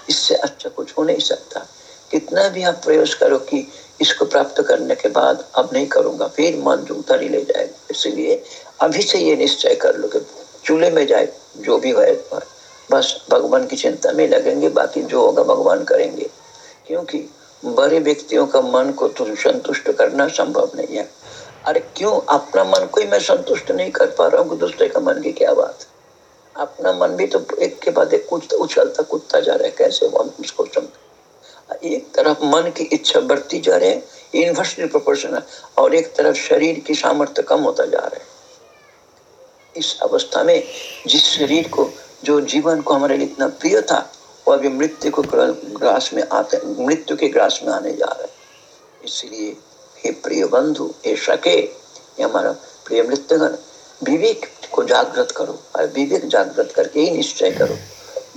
इससे अच्छा कुछ हो नहीं सकता। कितना भी आप प्रयास करो कि इसको प्राप्त करने के बाद अब नहीं करूँगा, फिर मन जो उतर ही ले जाएगा। इसलिए अभी से ये निश्चय कर लो कि चूल्हे में जाए, जो भी है बस भगवान की चिंता में लगेंगे, बाकी जो होगा भगवान करेंगे। क्योंकि बड़े व्यक्तियों का मन को तो संतुष्ट करना संभव नहीं है। अरे क्यों? अपना मन को ही मैं संतुष्ट नहीं कर पा रहा हूँ दूसरे का मन की क्या बात? अपना मन भी तो एक के बाद एक कुछ उछलता कूदता जा रहा है। कैसे वो उसको समझ? एक तरफ़ मन की इच्छा बढ़ती जा रही है इन्वर्सली प्रोपोर्शनल और एक तरफ़ शरीर की सामर्थ्य कम होता जा रहा है। इस अवस्था में जिस शरीर को जो जीवन को हमारे लिए इतना प्रिय था वो अभी मृत्यु को ग्रास में आते, मृत्यु के ग्रास में आने जा रहे इसलिए, हे प्रिय बंधु, हे सके हमारा प्रिय मृत्युगण, विवेक को जागृत करो और विवेक जागृत करके ही निश्चय करो।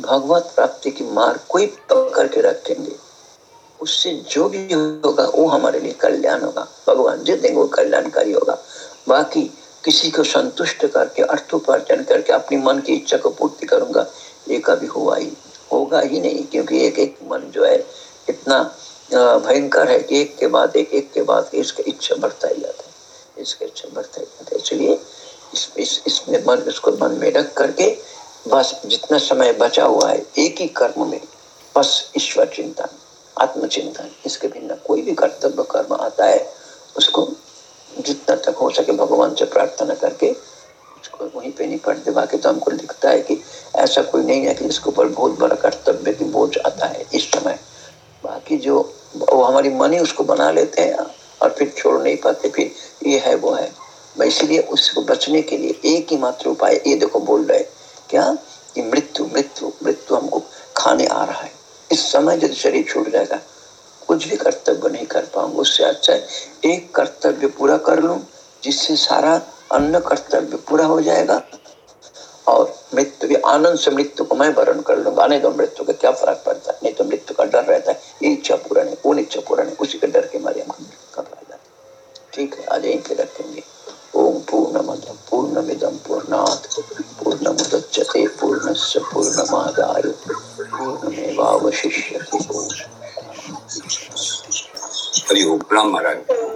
भगवत प्राप्ति की मार कोई पकड़ के रखेंगे। उससे जो भी होगा, वो हमारे लिए कल्याण होगा। भगवान जो देंगे वो कल्याणकारी होगा, बाकी किसी को संतुष्ट करके, अर्थोपार्जन करके अपनी मन की इच्छा को पूर्ति करूँगा, ये कभी हुआ ही होगा ही नहीं क्योंकि एक एक मन जो है इतना भयंकर है कि एक के बाद एक एक के बाद इसका इच्छा बढ़ता ही जाता है इसका इच्छा बढ़ता ही जाता है। इसलिए इस, इस, इसमें मन इसको मन में रख करके बस जितना समय बचा हुआ है एक ही कर्म में बस ईश्वर चिंतन आत्मचिंतन इसके भिन्न कोई भी कर्तव्य कर्म आता है उसको जितना तक हो सके भगवान से प्रार्थना करके उसको वहीं पे नहीं पढ़ते बाकी तो हमको दिखता है कि ऐसा कोई नहीं है कि इसके ऊपर बहुत बड़ा कर्तव्य की बोझ आता है इस समय। बाकी जो वो हमारी मन ही उसको बना लेते हैं और फिर छोड़ नहीं पाते, फिर ये है, वो है। इसलिए उसको बचने के लिए एक ही मात्र उपाय, ये देखो बोल रहे क्या? कि मृत्यु मृत्यु मृत्यु हमको खाने आ रहा है। इस समय जब शरीर छूट जाएगा, कुछ भी कर्तव्य नहीं कर पाऊँगा, उससे अच्छा है, एक कर्तव्य पूरा कर लू जिससे सारा अन्न कर्तव्य पूरा हो जाएगा और मृत्यु भी आनंद से मृत्यु को मैं वरण कर लूँगा। नहीं तो मृत्यु का क्या फ़र्क पड़ता है? नहीं तो मृत्यु का डर रहता है। ये इच्छा पूरा नहीं, वो इच्छा पूरा नहीं। उसी के डर के मारे हम घबरा जाते ठीक है, आज यहीं पे रखेंगे। ओम पूर्णमद पूर्णमिदम पूर्णात् पूर्णमुदच्यते पूर्णस्य पूर्णमादाय पूर्णमेवावशिष्यते। हरि ओम, राम महाराज।